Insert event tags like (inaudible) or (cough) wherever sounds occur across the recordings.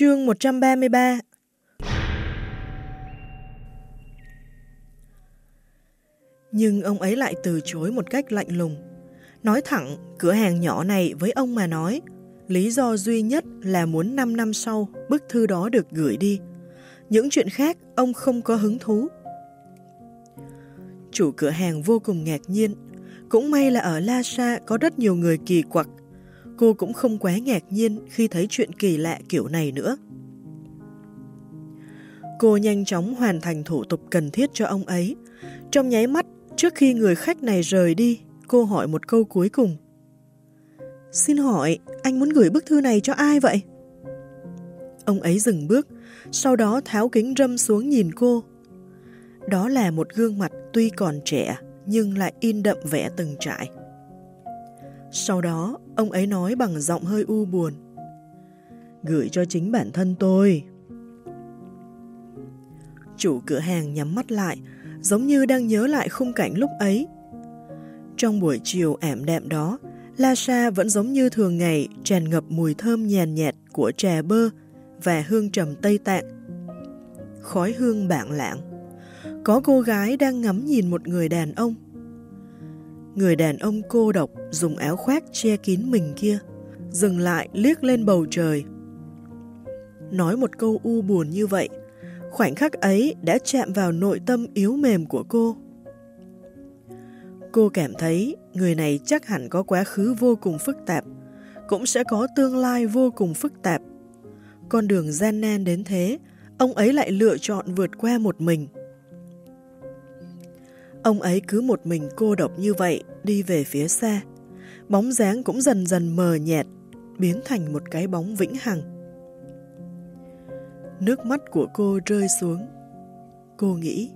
Chương 133 Nhưng ông ấy lại từ chối một cách lạnh lùng. Nói thẳng, cửa hàng nhỏ này với ông mà nói, lý do duy nhất là muốn 5 năm sau bức thư đó được gửi đi. Những chuyện khác ông không có hứng thú. Chủ cửa hàng vô cùng ngạc nhiên. Cũng may là ở La Sa có rất nhiều người kỳ quặc. Cô cũng không quá ngạc nhiên khi thấy chuyện kỳ lạ kiểu này nữa. Cô nhanh chóng hoàn thành thủ tục cần thiết cho ông ấy. Trong nháy mắt, trước khi người khách này rời đi, cô hỏi một câu cuối cùng. Xin hỏi, anh muốn gửi bức thư này cho ai vậy? Ông ấy dừng bước, sau đó tháo kính râm xuống nhìn cô. Đó là một gương mặt tuy còn trẻ, nhưng lại in đậm vẻ từng trải. Sau đó, ông ấy nói bằng giọng hơi u buồn. Gửi cho chính bản thân tôi. Chủ cửa hàng nhắm mắt lại, giống như đang nhớ lại khung cảnh lúc ấy. Trong buổi chiều ảm đạm đó, La Sa vẫn giống như thường ngày tràn ngập mùi thơm nhàn nhạt của trà bơ và hương trầm Tây Tạng. Khói hương bạn lạng. Có cô gái đang ngắm nhìn một người đàn ông. Người đàn ông cô độc dùng áo khoác che kín mình kia, dừng lại liếc lên bầu trời. Nói một câu u buồn như vậy, khoảnh khắc ấy đã chạm vào nội tâm yếu mềm của cô. Cô cảm thấy người này chắc hẳn có quá khứ vô cùng phức tạp, cũng sẽ có tương lai vô cùng phức tạp. Con đường gian nan đến thế, ông ấy lại lựa chọn vượt qua một mình. Ông ấy cứ một mình cô độc như vậy đi về phía xa. Bóng dáng cũng dần dần mờ nhạt, biến thành một cái bóng vĩnh hằng. Nước mắt của cô rơi xuống. Cô nghĩ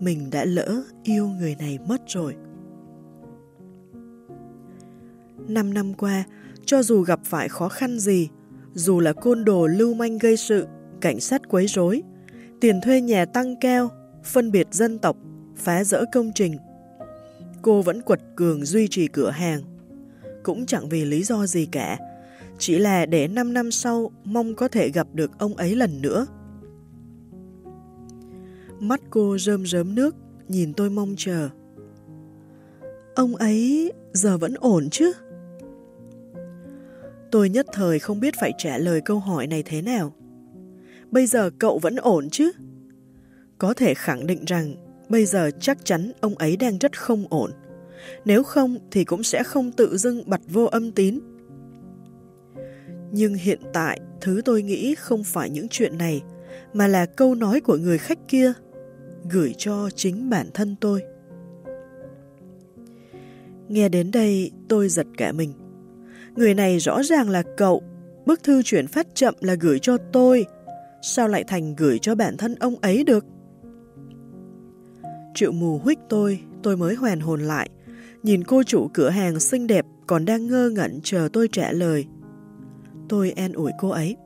mình đã lỡ yêu người này mất rồi. Năm năm qua, cho dù gặp phải khó khăn gì, dù là côn đồ lưu manh gây sự, cảnh sát quấy rối, tiền thuê nhà tăng cao, phân biệt dân tộc, phá rỡ công trình, cô vẫn quật cường duy trì cửa hàng. Cũng chẳng vì lý do gì cả, chỉ là để 5 năm sau mong có thể gặp được ông ấy lần nữa. Mắt cô rơm rớm nước, nhìn tôi mong chờ. Ông ấy giờ vẫn ổn chứ? Tôi nhất thời không biết phải trả lời câu hỏi này thế nào. Bây giờ cậu vẫn ổn chứ? Có thể khẳng định rằng bây giờ chắc chắn ông ấy đang rất không ổn. Nếu không thì cũng sẽ không tự dưng bật vô âm tín. Nhưng hiện tại, thứ tôi nghĩ không phải những chuyện này, mà là câu nói của người khách kia, gửi cho chính bản thân tôi. Nghe đến đây, tôi giật cả mình. Người này rõ ràng là cậu, bức thư chuyển phát chậm là gửi cho tôi, sao lại thành gửi cho bản thân ông ấy được? Triệu mù huyết tôi, tôi mới hoàn hồn lại, nhìn cô chủ cửa hàng xinh đẹp còn đang ngơ ngẩn chờ tôi trả lời. Tôi an ủi cô ấy.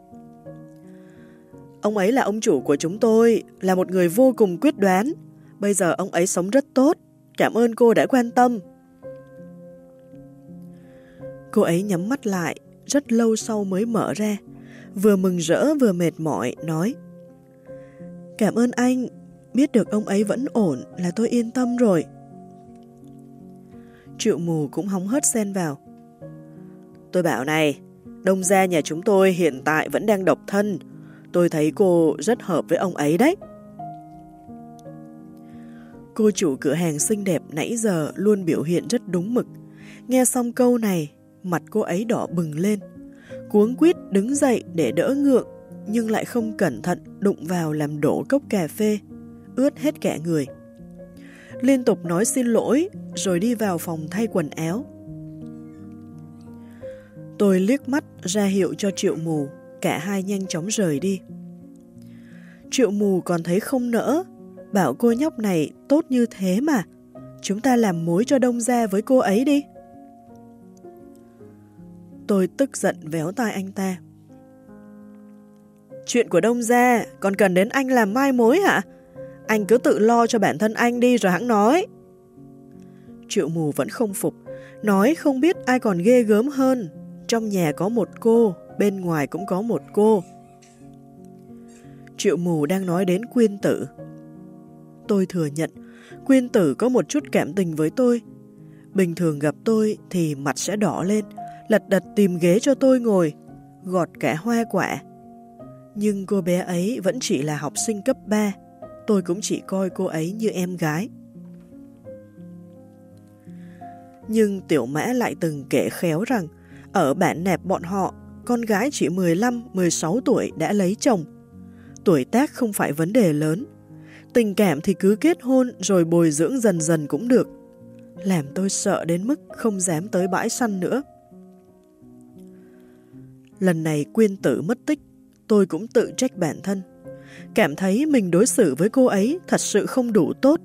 Ông ấy là ông chủ của chúng tôi, là một người vô cùng quyết đoán. Bây giờ ông ấy sống rất tốt. Cảm ơn cô đã quan tâm. Cô ấy nhắm mắt lại, rất lâu sau mới mở ra. Vừa mừng rỡ vừa mệt mỏi, nói Cảm ơn anh, biết được ông ấy vẫn ổn là tôi yên tâm rồi. Triệu mù cũng hóng hớt xen vào. Tôi bảo này, đông gia nhà chúng tôi hiện tại vẫn đang độc thân. Tôi thấy cô rất hợp với ông ấy đấy. Cô chủ cửa hàng xinh đẹp nãy giờ luôn biểu hiện rất đúng mực. Nghe xong câu này, mặt cô ấy đỏ bừng lên. Cuống quýt đứng dậy để đỡ ngượng, nhưng lại không cẩn thận đụng vào làm đổ cốc cà phê, ướt hết cả người. Liên tục nói xin lỗi, rồi đi vào phòng thay quần áo. Tôi liếc mắt ra hiệu cho triệu mù, cả hai nhanh chóng rời đi. Triệu mù còn thấy không nỡ, bảo cô nhóc này tốt như thế mà. Chúng ta làm mối cho đông gia với cô ấy đi. Tôi tức giận véo tai anh ta. Chuyện của đông gia còn cần đến anh làm mai mối hả? Anh cứ tự lo cho bản thân anh đi rồi hãng nói. Triệu mù vẫn không phục, nói không biết ai còn ghê gớm hơn. Trong nhà có một cô, bên ngoài cũng có một cô. Triệu mù đang nói đến quyên tử. Tôi thừa nhận, quyên tử có một chút cảm tình với tôi. Bình thường gặp tôi thì mặt sẽ đỏ lên, lật đật tìm ghế cho tôi ngồi, gọt cả hoa quả. Nhưng cô bé ấy vẫn chỉ là học sinh cấp 3, tôi cũng chỉ coi cô ấy như em gái. Nhưng tiểu mã lại từng kể khéo rằng, ở bản nẹp bọn họ, con gái chỉ 15-16 tuổi đã lấy chồng. Tuổi tác không phải vấn đề lớn. Tình cảm thì cứ kết hôn rồi bồi dưỡng dần dần cũng được. Làm tôi sợ đến mức không dám tới bãi săn nữa. Lần này quyên tử mất tích, tôi cũng tự trách bản thân. Cảm thấy mình đối xử với cô ấy thật sự không đủ tốt.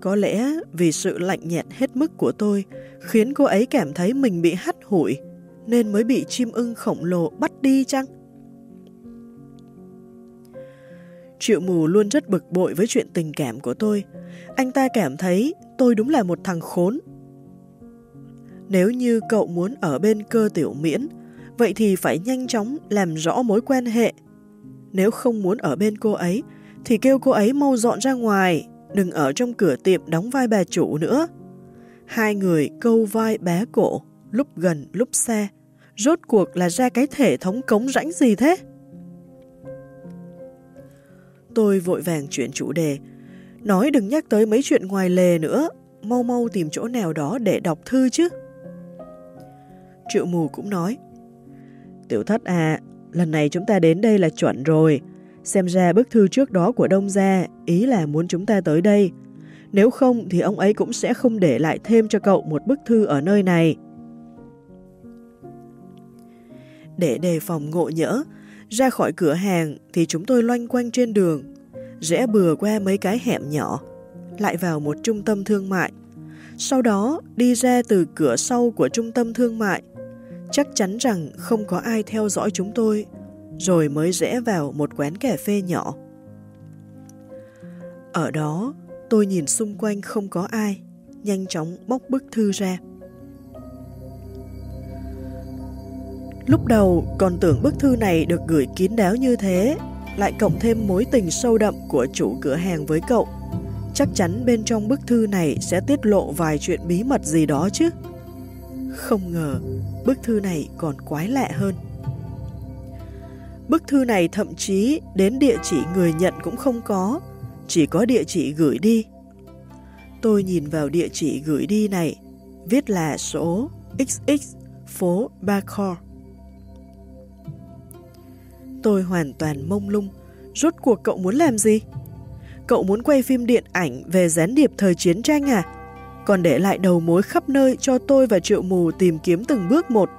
Có lẽ vì sự lạnh nhạt hết mức của tôi khiến cô ấy cảm thấy mình bị hắt hủi nên mới bị chim ưng khổng lồ bắt đi chăng? Triệu mù luôn rất bực bội với chuyện tình cảm của tôi. Anh ta cảm thấy tôi đúng là một thằng khốn. Nếu như cậu muốn ở bên cơ tiểu miễn, vậy thì phải nhanh chóng làm rõ mối quan hệ. Nếu không muốn ở bên cô ấy, thì kêu cô ấy mau dọn ra ngoài, đừng ở trong cửa tiệm đóng vai bà chủ nữa. Hai người câu vai bé cổ, lúc gần lúc xa, rốt cuộc là ra cái thể thống cống rãnh gì thế? Tôi vội vàng chuyển chủ đề, nói đừng nhắc tới mấy chuyện ngoài lề nữa, mau mau tìm chỗ nào đó để đọc thư chứ. Triệu mù cũng nói, Tiểu thất à, lần này chúng ta đến đây là chuẩn rồi. Xem ra bức thư trước đó của Đông Gia ý là muốn chúng ta tới đây. Nếu không thì ông ấy cũng sẽ không để lại thêm cho cậu một bức thư ở nơi này. Để đề phòng ngộ nhỡ, ra khỏi cửa hàng thì chúng tôi loanh quanh trên đường, rẽ bừa qua mấy cái hẻm nhỏ, lại vào một trung tâm thương mại. Sau đó đi ra từ cửa sau của trung tâm thương mại, chắc chắn rằng không có ai theo dõi chúng tôi, rồi mới rẽ vào một quán cà phê nhỏ. Ở đó, tôi nhìn xung quanh không có ai, nhanh chóng bóc bức thư ra. Lúc đầu còn tưởng bức thư này được gửi kín đáo như thế, lại cộng thêm mối tình sâu đậm của chủ cửa hàng với cậu. Chắc chắn bên trong bức thư này sẽ tiết lộ vài chuyện bí mật gì đó chứ. Không ngờ, bức thư này còn quái lạ hơn. Bức thư này thậm chí đến địa chỉ người nhận cũng không có, chỉ có địa chỉ gửi đi. Tôi nhìn vào địa chỉ gửi đi này, viết là số XX phố Bacor. Tôi hoàn toàn mông lung. Rốt cuộc cậu muốn làm gì? Cậu muốn quay phim điện ảnh về gián điệp thời chiến tranh à? Còn để lại đầu mối khắp nơi cho tôi và triệu mù tìm kiếm từng bước một.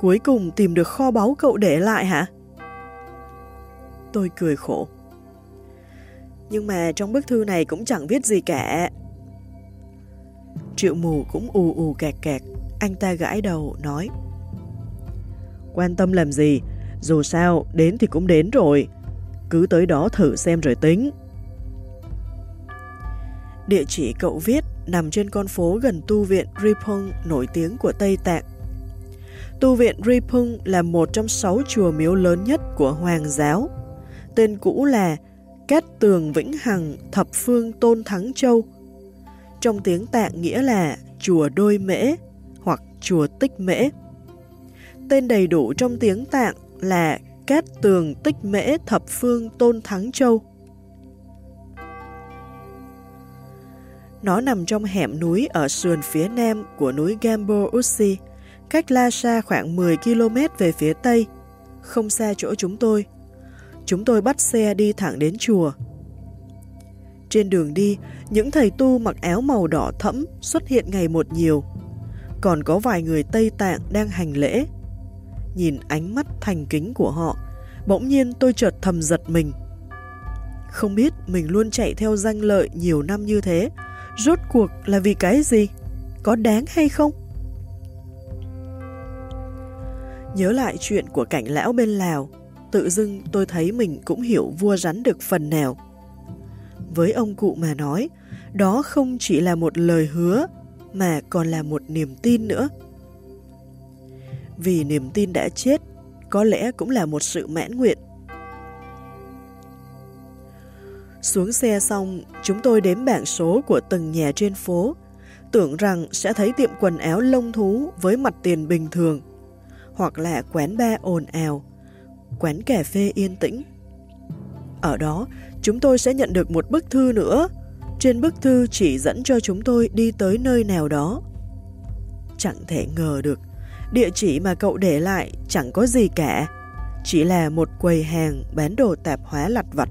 Cuối cùng tìm được kho báu cậu để lại hả? Tôi cười khổ. Nhưng mà trong bức thư này cũng chẳng viết gì cả. Triệu mù cũng ù ù kẹt kẹt. Anh ta gãi đầu, nói. Quan tâm làm gì? Dù sao, đến thì cũng đến rồi. Cứ tới đó thử xem rồi tính. Địa chỉ cậu viết nằm trên con phố gần tu viện Ripung nổi tiếng của Tây Tạng. Tu viện Ripung là một trong sáu chùa miếu lớn nhất của Hoàng giáo. Tên cũ là Cát Tường Vĩnh Hằng Thập Phương Tôn Thắng Châu. Trong tiếng Tạng nghĩa là chùa Đôi Mễ hoặc chùa Tích Mễ. Tên đầy đủ trong tiếng Tạng là Cát Tường Tích Mễ Thập Phương Tôn Thắng Châu. Nó nằm trong hẻm núi ở sườn phía nam của núi Gambo Ussi, cách Lhasa khoảng 10 km về phía tây, không xa chỗ chúng tôi. Chúng tôi bắt xe đi thẳng đến chùa. Trên đường đi, những thầy tu mặc áo màu đỏ thẫm xuất hiện ngày một nhiều. Còn có vài người Tây Tạng đang hành lễ nhìn ánh mắt thành kính của họ, bỗng nhiên tôi chợt thầm giật mình. Không biết mình luôn chạy theo danh lợi nhiều năm như thế, rốt cuộc là vì cái gì? Có đáng hay không? Nhớ lại chuyện của cảnh lão bên Lào, tự dưng tôi thấy mình cũng hiểu vua rắn được phần nào. Với ông cụ mà nói, đó không chỉ là một lời hứa, mà còn là một niềm tin nữa vì niềm tin đã chết, có lẽ cũng là một sự mãn nguyện. Xuống xe xong, chúng tôi đếm bảng số của từng nhà trên phố, tưởng rằng sẽ thấy tiệm quần áo lông thú với mặt tiền bình thường, hoặc là quán bar ồn ào, quán cà phê yên tĩnh. Ở đó, chúng tôi sẽ nhận được một bức thư nữa. Trên bức thư chỉ dẫn cho chúng tôi đi tới nơi nào đó. Chẳng thể ngờ được, địa chỉ mà cậu để lại chẳng có gì cả, chỉ là một quầy hàng bán đồ tạp hóa lặt vặt.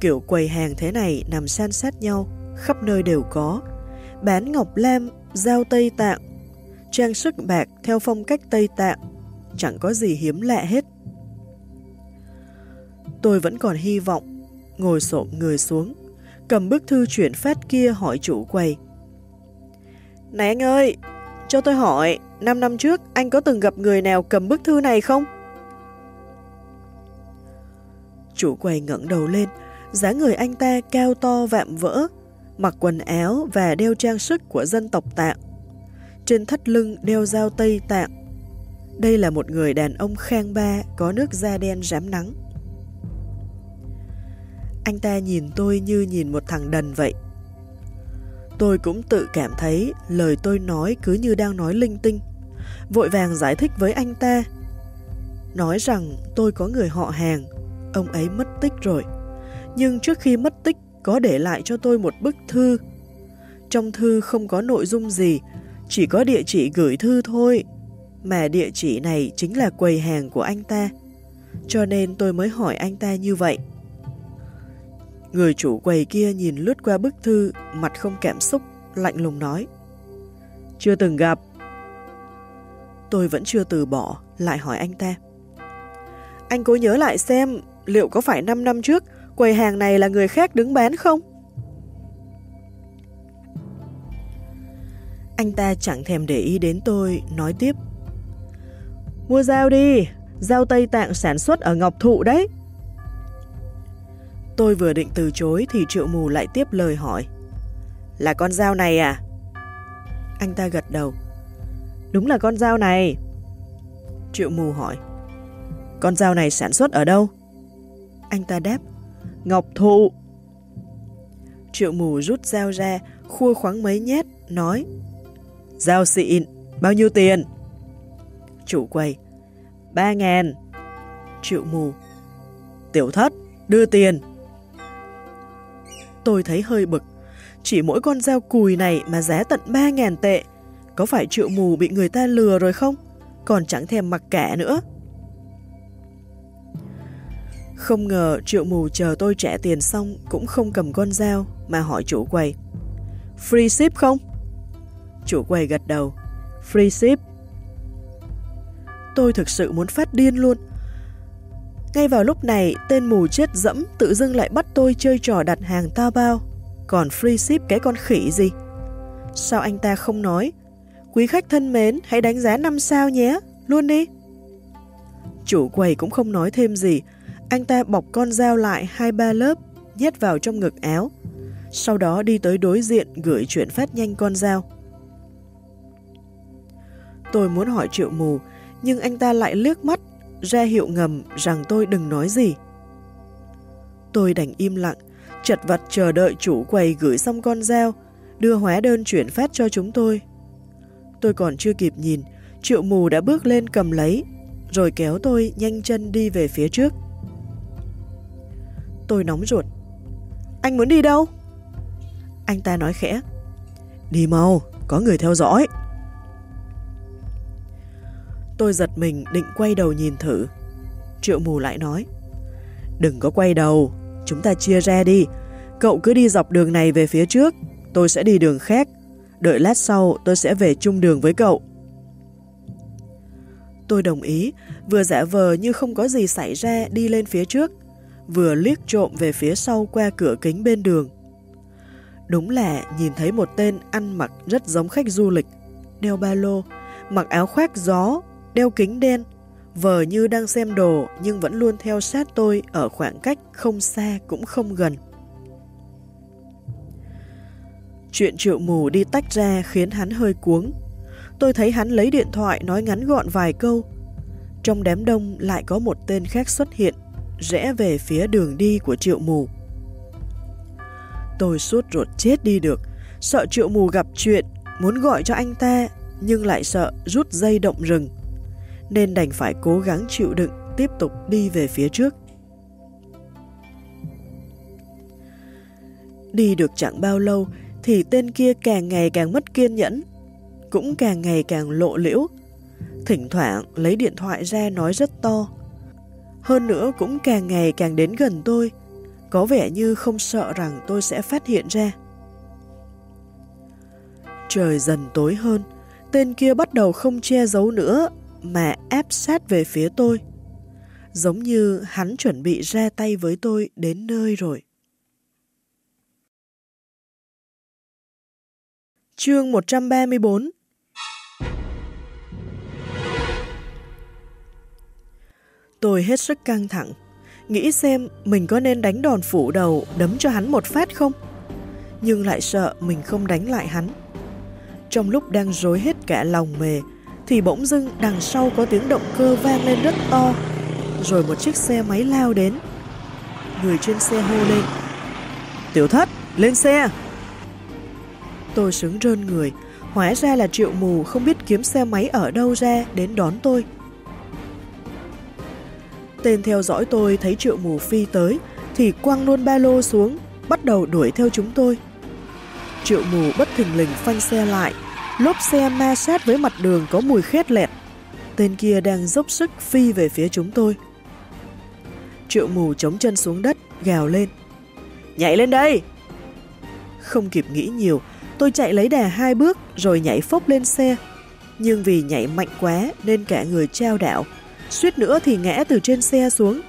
Kiểu quầy hàng thế này nằm san sát nhau, khắp nơi đều có. Bán ngọc lam, dao Tây Tạng, trang sức bạc theo phong cách Tây Tạng, chẳng có gì hiếm lạ hết. Tôi vẫn còn hy vọng, ngồi xổm người xuống, cầm bức thư chuyển phát kia hỏi chủ quầy. Này anh ơi, cho tôi hỏi, 5 năm trước anh có từng gặp người nào cầm bức thư này không? Chủ quầy ngẩng đầu lên, dáng người anh ta cao to vạm vỡ, mặc quần áo và đeo trang sức của dân tộc Tạng. Trên thắt lưng đeo dao Tây Tạng. Đây là một người đàn ông khang ba có nước da đen rám nắng. Anh ta nhìn tôi như nhìn một thằng đần vậy. Tôi cũng tự cảm thấy lời tôi nói cứ như đang nói linh tinh. Vội vàng giải thích với anh ta. Nói rằng tôi có người họ hàng, ông ấy mất tích rồi nhưng trước khi mất tích có để lại cho tôi một bức thư. Trong thư không có nội dung gì, chỉ có địa chỉ gửi thư thôi, mà địa chỉ này chính là quầy hàng của anh ta. Cho nên tôi mới hỏi anh ta như vậy. Người chủ quầy kia nhìn lướt qua bức thư, mặt không cảm xúc, lạnh lùng nói. Chưa từng gặp. Tôi vẫn chưa từ bỏ, lại hỏi anh ta. Anh cố nhớ lại xem liệu có phải 5 năm trước quầy hàng này là người khác đứng bán không? Anh ta chẳng thèm để ý đến tôi, nói tiếp. Mua dao đi, dao Tây Tạng sản xuất ở Ngọc Thụ đấy. Tôi vừa định từ chối thì triệu mù lại tiếp lời hỏi. Là con dao này à? Anh ta gật đầu. Đúng là con dao này. Triệu mù hỏi. Con dao này sản xuất ở đâu? Anh ta đáp. Ngọc Thụ. Triệu mù rút dao ra, khua khoáng mấy nhét, nói Dao xịn, bao nhiêu tiền? Chủ quầy Ba ngàn Triệu mù Tiểu thất, đưa tiền Tôi thấy hơi bực Chỉ mỗi con dao cùi này mà giá tận ba ngàn tệ Có phải triệu mù bị người ta lừa rồi không? Còn chẳng thèm mặc cả nữa không ngờ triệu mù chờ tôi trả tiền xong cũng không cầm con dao mà hỏi chủ quầy. Free ship không? Chủ quầy gật đầu. Free ship. Tôi thực sự muốn phát điên luôn. Ngay vào lúc này, tên mù chết dẫm tự dưng lại bắt tôi chơi trò đặt hàng ta bao. Còn free ship cái con khỉ gì? Sao anh ta không nói? Quý khách thân mến, hãy đánh giá 5 sao nhé, luôn đi. Chủ quầy cũng không nói thêm gì, anh ta bọc con dao lại hai ba lớp, nhét vào trong ngực áo. Sau đó đi tới đối diện gửi chuyện phát nhanh con dao. Tôi muốn hỏi triệu mù, nhưng anh ta lại liếc mắt, ra hiệu ngầm rằng tôi đừng nói gì. Tôi đành im lặng, chật vật chờ đợi chủ quầy gửi xong con dao, đưa hóa đơn chuyển phát cho chúng tôi. Tôi còn chưa kịp nhìn, triệu mù đã bước lên cầm lấy, rồi kéo tôi nhanh chân đi về phía trước. Tôi nóng ruột. Anh muốn đi đâu? Anh ta nói khẽ. Đi mau, có người theo dõi. Tôi giật mình định quay đầu nhìn thử. Triệu mù lại nói. Đừng có quay đầu, chúng ta chia ra đi. Cậu cứ đi dọc đường này về phía trước, tôi sẽ đi đường khác. Đợi lát sau tôi sẽ về chung đường với cậu. Tôi đồng ý, vừa giả vờ như không có gì xảy ra đi lên phía trước vừa liếc trộm về phía sau qua cửa kính bên đường. Đúng là nhìn thấy một tên ăn mặc rất giống khách du lịch, đeo ba lô, mặc áo khoác gió, đeo kính đen, vờ như đang xem đồ nhưng vẫn luôn theo sát tôi ở khoảng cách không xa cũng không gần. Chuyện triệu mù đi tách ra khiến hắn hơi cuống. Tôi thấy hắn lấy điện thoại nói ngắn gọn vài câu. Trong đám đông lại có một tên khác xuất hiện rẽ về phía đường đi của triệu mù. Tôi suốt ruột chết đi được, sợ triệu mù gặp chuyện, muốn gọi cho anh ta, nhưng lại sợ rút dây động rừng, nên đành phải cố gắng chịu đựng tiếp tục đi về phía trước. Đi được chẳng bao lâu thì tên kia càng ngày càng mất kiên nhẫn, cũng càng ngày càng lộ liễu. Thỉnh thoảng lấy điện thoại ra nói rất to. Hơn nữa cũng càng ngày càng đến gần tôi, có vẻ như không sợ rằng tôi sẽ phát hiện ra. Trời dần tối hơn, tên kia bắt đầu không che giấu nữa mà áp sát về phía tôi. Giống như hắn chuẩn bị ra tay với tôi đến nơi rồi. Chương 134 Tôi hết sức căng thẳng, nghĩ xem mình có nên đánh đòn phủ đầu đấm cho hắn một phát không? Nhưng lại sợ mình không đánh lại hắn. Trong lúc đang rối hết cả lòng mề, thì bỗng dưng đằng sau có tiếng động cơ vang lên rất to, rồi một chiếc xe máy lao đến. Người trên xe hô lên. Tiểu thất, lên xe! Tôi sướng rơn người, hóa ra là triệu mù không biết kiếm xe máy ở đâu ra đến đón tôi. Tên theo dõi tôi thấy triệu mù phi tới, thì quăng luôn ba lô xuống, bắt đầu đuổi theo chúng tôi. Triệu mù bất thình lình phanh xe lại, lốp xe ma sát với mặt đường có mùi khét lẹt. Tên kia đang dốc sức phi về phía chúng tôi. Triệu mù chống chân xuống đất, gào lên. Nhảy lên đây! Không kịp nghĩ nhiều, tôi chạy lấy đà hai bước rồi nhảy phốc lên xe. Nhưng vì nhảy mạnh quá nên cả người trao đảo, suýt nữa thì ngã từ trên xe xuống.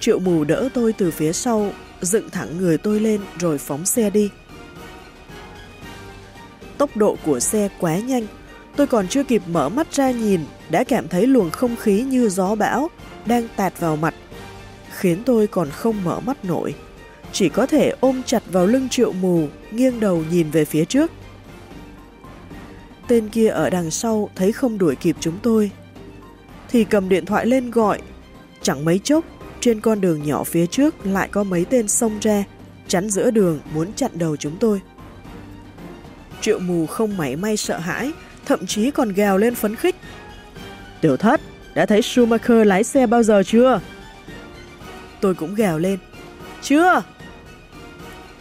Triệu mù đỡ tôi từ phía sau, dựng thẳng người tôi lên rồi phóng xe đi. Tốc độ của xe quá nhanh, tôi còn chưa kịp mở mắt ra nhìn, đã cảm thấy luồng không khí như gió bão đang tạt vào mặt, khiến tôi còn không mở mắt nổi. Chỉ có thể ôm chặt vào lưng triệu mù, nghiêng đầu nhìn về phía trước. Tên kia ở đằng sau thấy không đuổi kịp chúng tôi, thì cầm điện thoại lên gọi. Chẳng mấy chốc, trên con đường nhỏ phía trước lại có mấy tên xông ra, chắn giữa đường muốn chặn đầu chúng tôi. Triệu mù không mảy may sợ hãi, thậm chí còn gào lên phấn khích. Tiểu thất, đã thấy Schumacher lái xe bao giờ chưa? Tôi cũng gào lên. Chưa!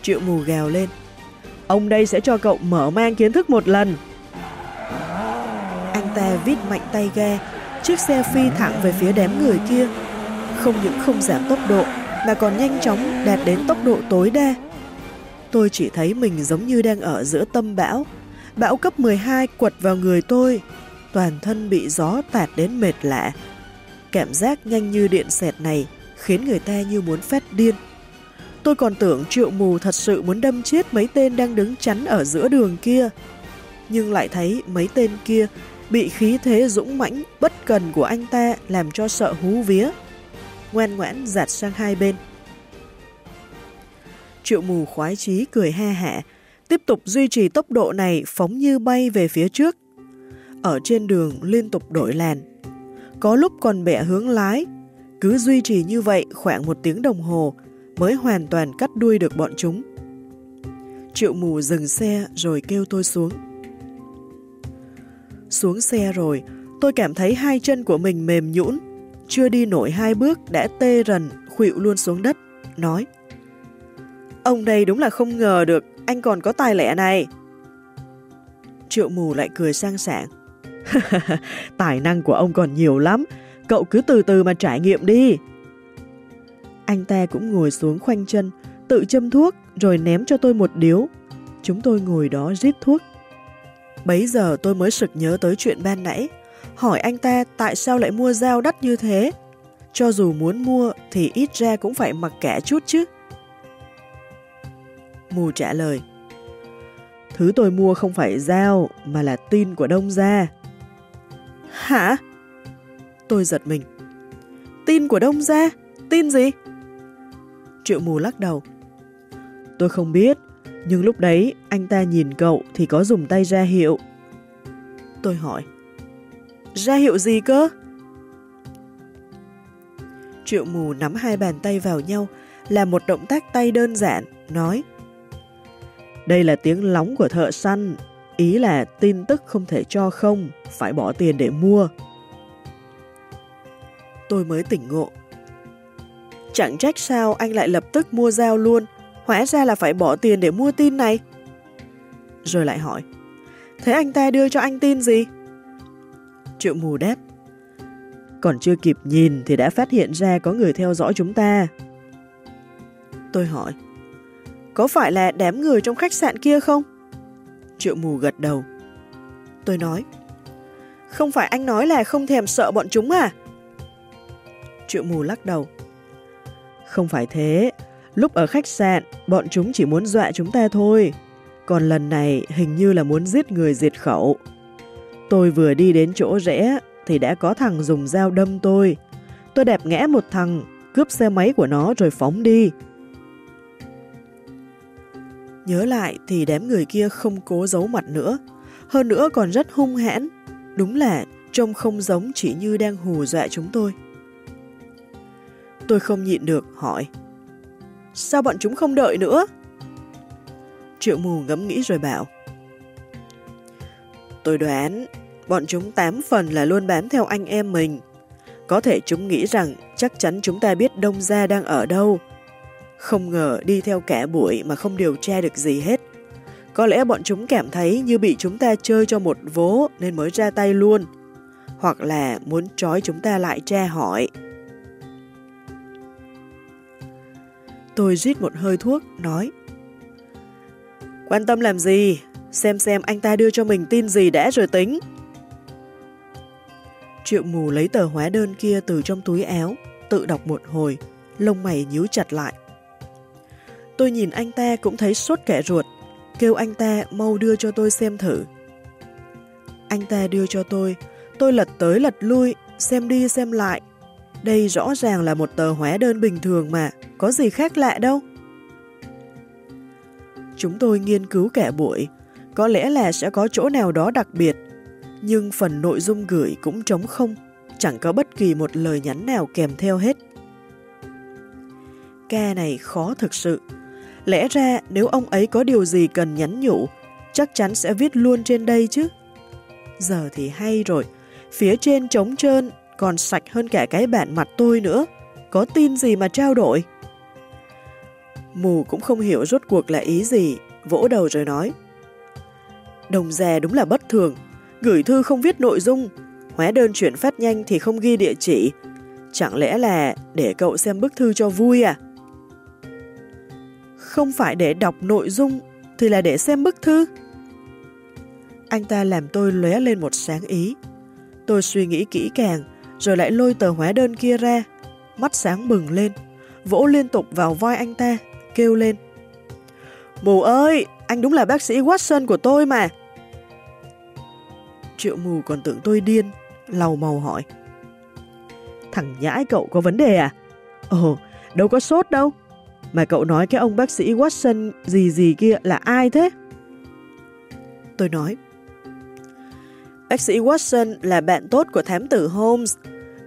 Triệu mù gào lên. Ông đây sẽ cho cậu mở mang kiến thức một lần. Anh ta vít mạnh tay ga, chiếc xe phi thẳng về phía đám người kia. Không những không giảm tốc độ, mà còn nhanh chóng đạt đến tốc độ tối đa. Tôi chỉ thấy mình giống như đang ở giữa tâm bão. Bão cấp 12 quật vào người tôi. Toàn thân bị gió tạt đến mệt lạ. Cảm giác nhanh như điện xẹt này khiến người ta như muốn phát điên. Tôi còn tưởng triệu mù thật sự muốn đâm chết mấy tên đang đứng chắn ở giữa đường kia. Nhưng lại thấy mấy tên kia bị khí thế dũng mãnh bất cần của anh ta làm cho sợ hú vía. Ngoan ngoãn giạt sang hai bên. Triệu mù khoái chí cười ha hả, tiếp tục duy trì tốc độ này phóng như bay về phía trước. Ở trên đường liên tục đổi làn. Có lúc còn bẻ hướng lái, cứ duy trì như vậy khoảng một tiếng đồng hồ mới hoàn toàn cắt đuôi được bọn chúng. Triệu mù dừng xe rồi kêu tôi xuống. Xuống xe rồi, tôi cảm thấy hai chân của mình mềm nhũn, chưa đi nổi hai bước đã tê rần, khuỵu luôn xuống đất, nói Ông đây đúng là không ngờ được anh còn có tài lẻ này. Triệu mù lại cười sang sảng. (laughs) Tài năng của ông còn nhiều lắm, cậu cứ từ từ mà trải nghiệm đi. Anh ta cũng ngồi xuống khoanh chân, tự châm thuốc rồi ném cho tôi một điếu. Chúng tôi ngồi đó rít thuốc. Bấy giờ tôi mới sực nhớ tới chuyện ban nãy, hỏi anh ta tại sao lại mua dao đắt như thế. Cho dù muốn mua thì ít ra cũng phải mặc cả chút chứ. Mù trả lời. Thứ tôi mua không phải dao mà là tin của đông gia. Hả? Tôi giật mình. Tin của đông gia? Tin gì? Triệu mù lắc đầu. Tôi không biết, nhưng lúc đấy anh ta nhìn cậu thì có dùng tay ra hiệu. Tôi hỏi. Ra hiệu gì cơ? Triệu mù nắm hai bàn tay vào nhau, là một động tác tay đơn giản, nói Đây là tiếng lóng của thợ săn, ý là tin tức không thể cho không, phải bỏ tiền để mua. Tôi mới tỉnh ngộ. Chẳng trách sao anh lại lập tức mua dao luôn, hóa ra là phải bỏ tiền để mua tin này. Rồi lại hỏi, thế anh ta đưa cho anh tin gì? Triệu mù đáp, còn chưa kịp nhìn thì đã phát hiện ra có người theo dõi chúng ta. Tôi hỏi, có phải là đám người trong khách sạn kia không? Triệu mù gật đầu. Tôi nói, không phải anh nói là không thèm sợ bọn chúng à? Triệu mù lắc đầu. Không phải thế, lúc ở khách sạn, bọn chúng chỉ muốn dọa chúng ta thôi. Còn lần này hình như là muốn giết người diệt khẩu. Tôi vừa đi đến chỗ rẽ thì đã có thằng dùng dao đâm tôi. Tôi đẹp ngẽ một thằng, cướp xe máy của nó rồi phóng đi. Nhớ lại thì đám người kia không cố giấu mặt nữa, hơn nữa còn rất hung hãn. Đúng là trông không giống chỉ như đang hù dọa chúng tôi. Tôi không nhịn được hỏi Sao bọn chúng không đợi nữa? Triệu mù ngẫm nghĩ rồi bảo Tôi đoán, bọn chúng tám phần là luôn bám theo anh em mình. Có thể chúng nghĩ rằng chắc chắn chúng ta biết Đông Gia đang ở đâu. Không ngờ đi theo cả buổi mà không điều tra được gì hết. Có lẽ bọn chúng cảm thấy như bị chúng ta chơi cho một vố nên mới ra tay luôn. Hoặc là muốn trói chúng ta lại tra hỏi. Tôi rít một hơi thuốc, nói Quan tâm làm gì? Xem xem anh ta đưa cho mình tin gì đã rồi tính. Triệu mù lấy tờ hóa đơn kia từ trong túi áo, tự đọc một hồi, lông mày nhíu chặt lại. Tôi nhìn anh ta cũng thấy sốt kẻ ruột, kêu anh ta mau đưa cho tôi xem thử. Anh ta đưa cho tôi, tôi lật tới lật lui, xem đi xem lại. Đây rõ ràng là một tờ hóa đơn bình thường mà, có gì khác lạ đâu. Chúng tôi nghiên cứu cả buổi, có lẽ là sẽ có chỗ nào đó đặc biệt, nhưng phần nội dung gửi cũng trống không, chẳng có bất kỳ một lời nhắn nào kèm theo hết. Ca này khó thực sự. Lẽ ra nếu ông ấy có điều gì cần nhắn nhủ, chắc chắn sẽ viết luôn trên đây chứ. Giờ thì hay rồi, phía trên trống trơn, còn sạch hơn cả cái bản mặt tôi nữa. Có tin gì mà trao đổi? Mù cũng không hiểu rốt cuộc là ý gì, vỗ đầu rồi nói. Đồng già đúng là bất thường, gửi thư không viết nội dung, hóa đơn chuyển phát nhanh thì không ghi địa chỉ. Chẳng lẽ là để cậu xem bức thư cho vui à? Không phải để đọc nội dung thì là để xem bức thư. Anh ta làm tôi lóe lên một sáng ý. Tôi suy nghĩ kỹ càng, rồi lại lôi tờ hóa đơn kia ra, mắt sáng bừng lên, vỗ liên tục vào vai anh ta, kêu lên. Mù ơi, anh đúng là bác sĩ Watson của tôi mà. Triệu mù còn tưởng tôi điên, lau màu hỏi. Thằng nhãi cậu có vấn đề à? Ồ, đâu có sốt đâu. Mà cậu nói cái ông bác sĩ Watson gì gì kia là ai thế? Tôi nói. Bác sĩ Watson là bạn tốt của thám tử Holmes.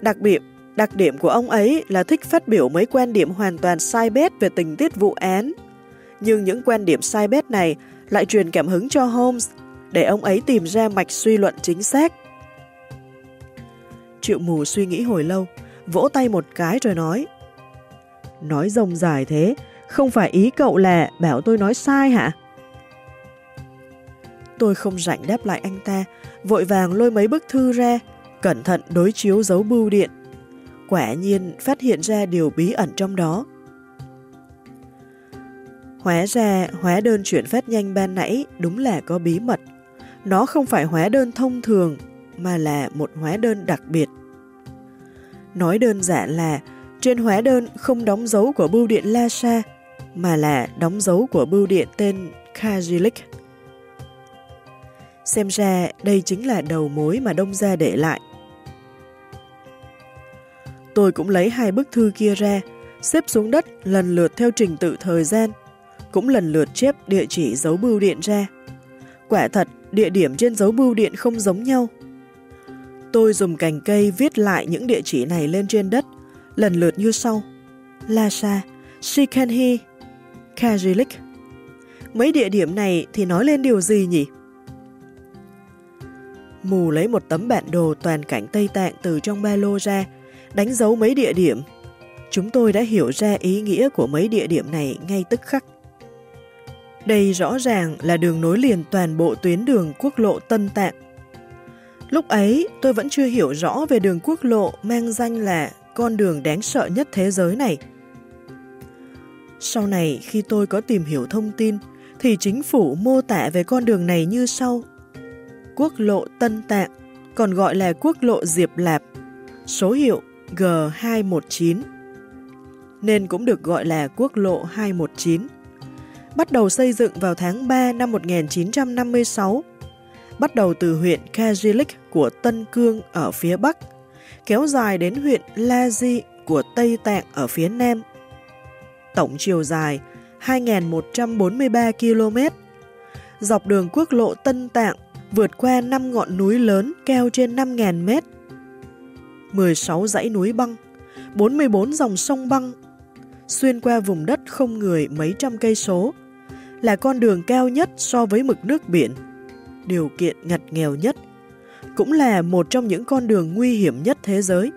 Đặc biệt, đặc điểm của ông ấy là thích phát biểu mấy quan điểm hoàn toàn sai bét về tình tiết vụ án. Nhưng những quan điểm sai bét này lại truyền cảm hứng cho Holmes để ông ấy tìm ra mạch suy luận chính xác. Triệu mù suy nghĩ hồi lâu, vỗ tay một cái rồi nói Nói rồng dài thế, không phải ý cậu là bảo tôi nói sai hả? Tôi không rảnh đáp lại anh ta, vội vàng lôi mấy bức thư ra, cẩn thận đối chiếu dấu bưu điện. Quả nhiên phát hiện ra điều bí ẩn trong đó. Hóa ra hóa đơn chuyển phát nhanh ban nãy đúng là có bí mật. Nó không phải hóa đơn thông thường, mà là một hóa đơn đặc biệt. Nói đơn giản là trên hóa đơn không đóng dấu của bưu điện Lhasa, mà là đóng dấu của bưu điện tên Kajilik. Xem ra đây chính là đầu mối mà Đông Gia để lại. Tôi cũng lấy hai bức thư kia ra, xếp xuống đất lần lượt theo trình tự thời gian, cũng lần lượt chép địa chỉ dấu bưu điện ra. Quả thật, địa điểm trên dấu bưu điện không giống nhau. Tôi dùng cành cây viết lại những địa chỉ này lên trên đất, lần lượt như sau. Lhasa, Shikanhi, Kajilik. Mấy địa điểm này thì nói lên điều gì nhỉ? Mù lấy một tấm bản đồ toàn cảnh Tây Tạng từ trong ba lô ra, đánh dấu mấy địa điểm. Chúng tôi đã hiểu ra ý nghĩa của mấy địa điểm này ngay tức khắc. Đây rõ ràng là đường nối liền toàn bộ tuyến đường quốc lộ Tân Tạng. Lúc ấy, tôi vẫn chưa hiểu rõ về đường quốc lộ mang danh là con đường đáng sợ nhất thế giới này. Sau này, khi tôi có tìm hiểu thông tin, thì chính phủ mô tả về con đường này như sau. Quốc lộ Tân Tạng, còn gọi là quốc lộ Diệp Lạp, số hiệu G219, nên cũng được gọi là quốc lộ 219 bắt đầu xây dựng vào tháng 3 năm 1956, bắt đầu từ huyện Kajilik của Tân Cương ở phía Bắc, kéo dài đến huyện Laji của Tây Tạng ở phía Nam. Tổng chiều dài 2.143 km. Dọc đường quốc lộ Tân Tạng vượt qua 5 ngọn núi lớn keo trên 5.000 m, 16 dãy núi băng, 44 dòng sông băng, xuyên qua vùng đất không người mấy trăm cây số, là con đường cao nhất so với mực nước biển, điều kiện ngặt nghèo nhất, cũng là một trong những con đường nguy hiểm nhất thế giới.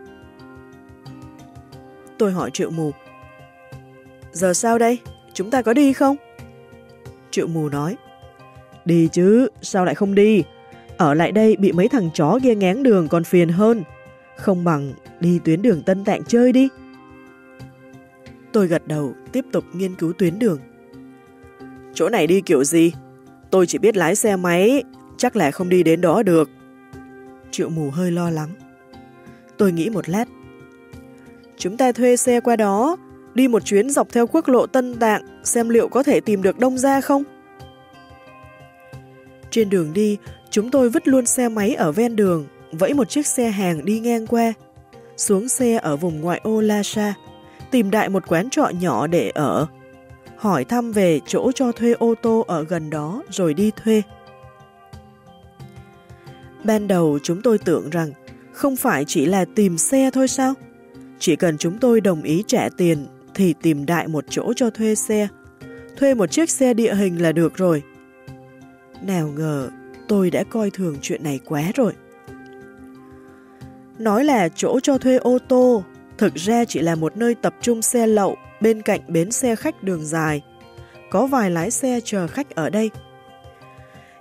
Tôi hỏi Triệu Mù, Giờ sao đây? Chúng ta có đi không? Triệu Mù nói, Đi chứ, sao lại không đi? Ở lại đây bị mấy thằng chó ghe ngán đường còn phiền hơn. Không bằng đi tuyến đường Tân Tạng chơi đi. Tôi gật đầu, tiếp tục nghiên cứu tuyến đường. Chỗ này đi kiểu gì? Tôi chỉ biết lái xe máy, chắc là không đi đến đó được. Triệu mù hơi lo lắng. Tôi nghĩ một lát. Chúng ta thuê xe qua đó, đi một chuyến dọc theo quốc lộ Tân Tạng, xem liệu có thể tìm được đông ra không? Trên đường đi, chúng tôi vứt luôn xe máy ở ven đường, vẫy một chiếc xe hàng đi ngang qua. Xuống xe ở vùng ngoại ô Lhasa, tìm đại một quán trọ nhỏ để ở hỏi thăm về chỗ cho thuê ô tô ở gần đó rồi đi thuê. Ban đầu chúng tôi tưởng rằng không phải chỉ là tìm xe thôi sao? Chỉ cần chúng tôi đồng ý trả tiền thì tìm đại một chỗ cho thuê xe. Thuê một chiếc xe địa hình là được rồi. Nào ngờ tôi đã coi thường chuyện này quá rồi. Nói là chỗ cho thuê ô tô, thực ra chỉ là một nơi tập trung xe lậu bên cạnh bến xe khách đường dài. Có vài lái xe chờ khách ở đây.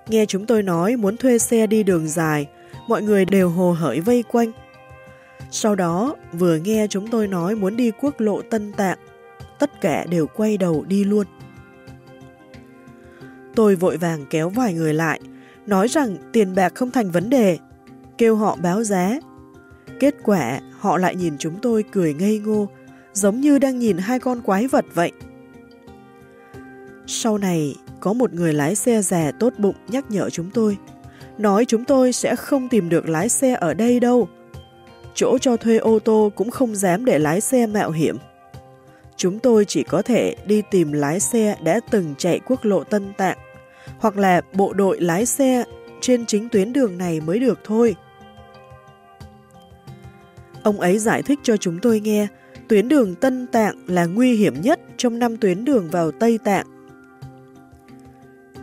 Nghe chúng tôi nói muốn thuê xe đi đường dài, mọi người đều hồ hởi vây quanh. Sau đó, vừa nghe chúng tôi nói muốn đi quốc lộ Tân Tạng, tất cả đều quay đầu đi luôn. Tôi vội vàng kéo vài người lại, nói rằng tiền bạc không thành vấn đề, kêu họ báo giá. Kết quả, họ lại nhìn chúng tôi cười ngây ngô, giống như đang nhìn hai con quái vật vậy. Sau này, có một người lái xe già tốt bụng nhắc nhở chúng tôi, nói chúng tôi sẽ không tìm được lái xe ở đây đâu. Chỗ cho thuê ô tô cũng không dám để lái xe mạo hiểm. Chúng tôi chỉ có thể đi tìm lái xe đã từng chạy quốc lộ Tân Tạng, hoặc là bộ đội lái xe trên chính tuyến đường này mới được thôi. Ông ấy giải thích cho chúng tôi nghe tuyến đường Tân Tạng là nguy hiểm nhất trong năm tuyến đường vào Tây Tạng.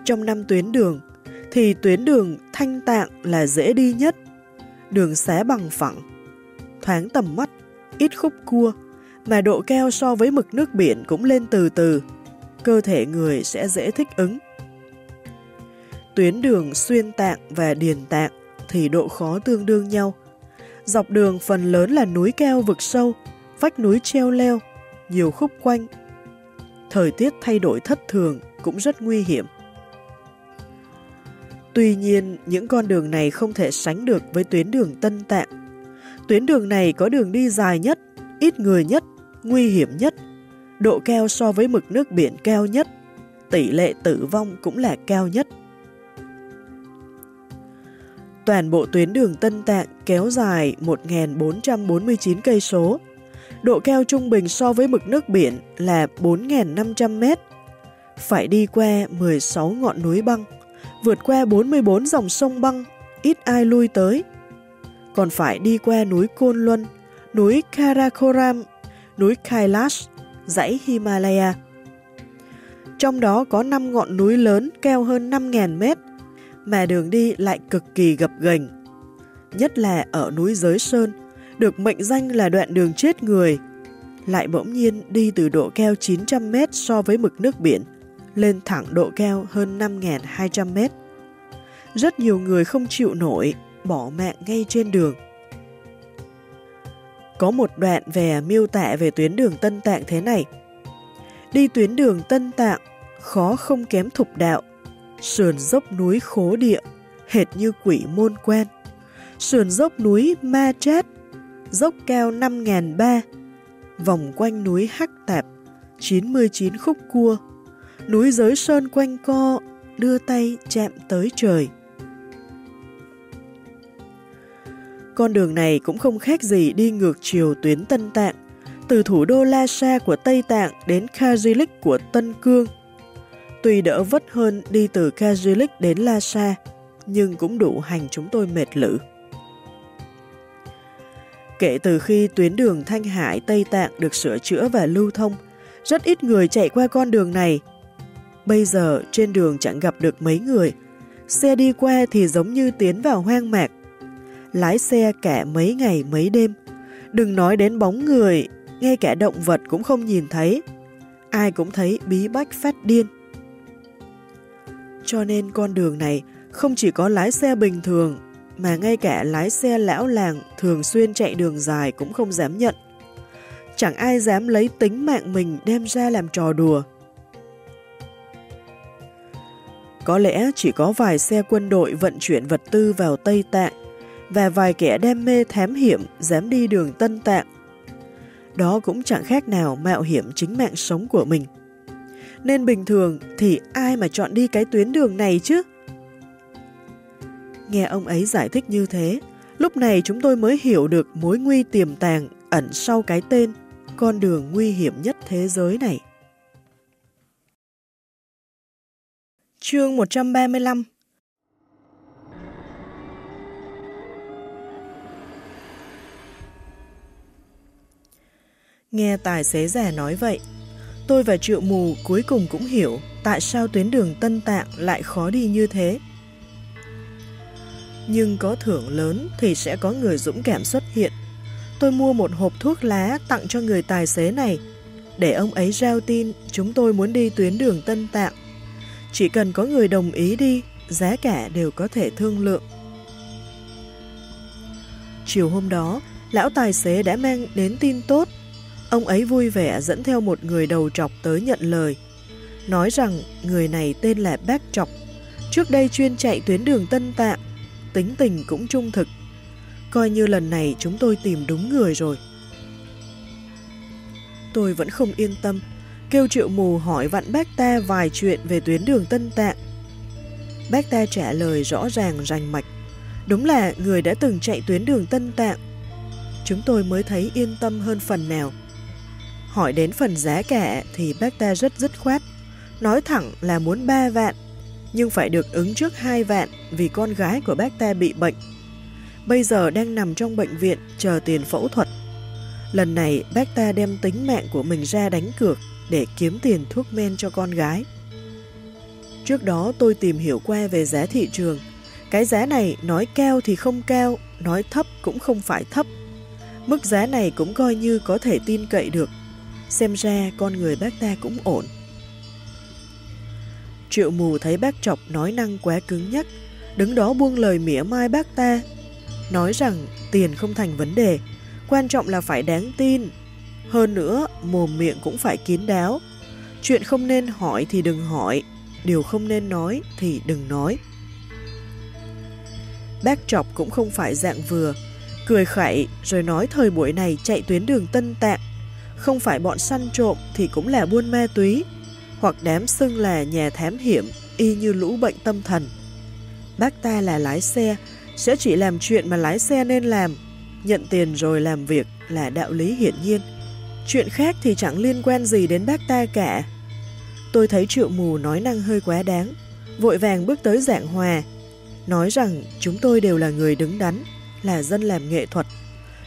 Trong năm tuyến đường, thì tuyến đường Thanh Tạng là dễ đi nhất, đường xé bằng phẳng, thoáng tầm mắt, ít khúc cua, mà độ cao so với mực nước biển cũng lên từ từ, cơ thể người sẽ dễ thích ứng. Tuyến đường xuyên tạng và điền tạng thì độ khó tương đương nhau. Dọc đường phần lớn là núi cao vực sâu, vách núi treo leo, nhiều khúc quanh. Thời tiết thay đổi thất thường cũng rất nguy hiểm. Tuy nhiên, những con đường này không thể sánh được với tuyến đường Tân Tạng. Tuyến đường này có đường đi dài nhất, ít người nhất, nguy hiểm nhất, độ cao so với mực nước biển cao nhất, tỷ lệ tử vong cũng là cao nhất. Toàn bộ tuyến đường Tân Tạng kéo dài 1.449 cây số, độ cao trung bình so với mực nước biển là 4.500 mét. Phải đi qua 16 ngọn núi băng, vượt qua 44 dòng sông băng, ít ai lui tới. Còn phải đi qua núi Côn Luân, núi Karakoram, núi Kailash, dãy Himalaya. Trong đó có 5 ngọn núi lớn cao hơn 5.000 mét, mà đường đi lại cực kỳ gập ghềnh. Nhất là ở núi Giới Sơn, được mệnh danh là đoạn đường chết người, lại bỗng nhiên đi từ độ cao 900 mét so với mực nước biển, lên thẳng độ cao hơn 5.200 mét. Rất nhiều người không chịu nổi, bỏ mạng ngay trên đường. Có một đoạn về miêu tả về tuyến đường Tân Tạng thế này. Đi tuyến đường Tân Tạng, khó không kém thục đạo, sườn dốc núi khố địa, hệt như quỷ môn quen, Sườn dốc núi Ma Chát, dốc cao 5.300, vòng quanh núi Hắc Tạp, 99 khúc cua, núi giới sơn quanh co, đưa tay chạm tới trời. Con đường này cũng không khác gì đi ngược chiều tuyến Tân Tạng, từ thủ đô Lhasa của Tây Tạng đến Kajilik của Tân Cương. Tuy đỡ vất hơn đi từ Kajilik đến Lhasa, nhưng cũng đủ hành chúng tôi mệt lử. Kể từ khi tuyến đường Thanh Hải Tây Tạng được sửa chữa và lưu thông, rất ít người chạy qua con đường này. Bây giờ trên đường chẳng gặp được mấy người, xe đi qua thì giống như tiến vào hoang mạc, lái xe cả mấy ngày mấy đêm. Đừng nói đến bóng người, ngay cả động vật cũng không nhìn thấy. Ai cũng thấy bí bách phát điên. Cho nên con đường này không chỉ có lái xe bình thường, mà ngay cả lái xe lão làng thường xuyên chạy đường dài cũng không dám nhận. Chẳng ai dám lấy tính mạng mình đem ra làm trò đùa. Có lẽ chỉ có vài xe quân đội vận chuyển vật tư vào Tây Tạng và vài kẻ đam mê thám hiểm dám đi đường Tân Tạng. Đó cũng chẳng khác nào mạo hiểm chính mạng sống của mình. Nên bình thường thì ai mà chọn đi cái tuyến đường này chứ? Nghe ông ấy giải thích như thế, lúc này chúng tôi mới hiểu được mối nguy tiềm tàng ẩn sau cái tên con đường nguy hiểm nhất thế giới này. Chương 135 Nghe tài xế già nói vậy, tôi và triệu mù cuối cùng cũng hiểu tại sao tuyến đường Tân Tạng lại khó đi như thế. Nhưng có thưởng lớn thì sẽ có người dũng cảm xuất hiện. Tôi mua một hộp thuốc lá tặng cho người tài xế này, để ông ấy giao tin chúng tôi muốn đi tuyến đường Tân Tạng. Chỉ cần có người đồng ý đi, giá cả đều có thể thương lượng. Chiều hôm đó, lão tài xế đã mang đến tin tốt Ông ấy vui vẻ dẫn theo một người đầu trọc tới nhận lời, nói rằng người này tên là Bác Trọc, trước đây chuyên chạy tuyến đường Tân Tạng, tính tình cũng trung thực. Coi như lần này chúng tôi tìm đúng người rồi. Tôi vẫn không yên tâm, kêu triệu mù hỏi vặn bác ta vài chuyện về tuyến đường Tân Tạng. Bác ta trả lời rõ ràng rành mạch, đúng là người đã từng chạy tuyến đường Tân Tạng. Chúng tôi mới thấy yên tâm hơn phần nào. Hỏi đến phần giá cả thì bác ta rất dứt khoát, nói thẳng là muốn 3 vạn, nhưng phải được ứng trước 2 vạn vì con gái của bác ta bị bệnh. Bây giờ đang nằm trong bệnh viện chờ tiền phẫu thuật. Lần này bác ta đem tính mạng của mình ra đánh cược để kiếm tiền thuốc men cho con gái. Trước đó tôi tìm hiểu qua về giá thị trường. Cái giá này nói cao thì không cao, nói thấp cũng không phải thấp. Mức giá này cũng coi như có thể tin cậy được Xem ra con người bác ta cũng ổn. Triệu mù thấy bác trọc nói năng quá cứng nhắc, đứng đó buông lời mỉa mai bác ta. Nói rằng tiền không thành vấn đề, quan trọng là phải đáng tin. Hơn nữa, mồm miệng cũng phải kín đáo. Chuyện không nên hỏi thì đừng hỏi, điều không nên nói thì đừng nói. Bác trọc cũng không phải dạng vừa, cười khẩy rồi nói thời buổi này chạy tuyến đường Tân Tạng không phải bọn săn trộm thì cũng là buôn ma túy, hoặc đám xưng là nhà thám hiểm, y như lũ bệnh tâm thần. Bác ta là lái xe, sẽ chỉ làm chuyện mà lái xe nên làm, nhận tiền rồi làm việc là đạo lý hiển nhiên. Chuyện khác thì chẳng liên quan gì đến bác ta cả. Tôi thấy triệu mù nói năng hơi quá đáng, vội vàng bước tới giảng hòa, nói rằng chúng tôi đều là người đứng đắn, là dân làm nghệ thuật,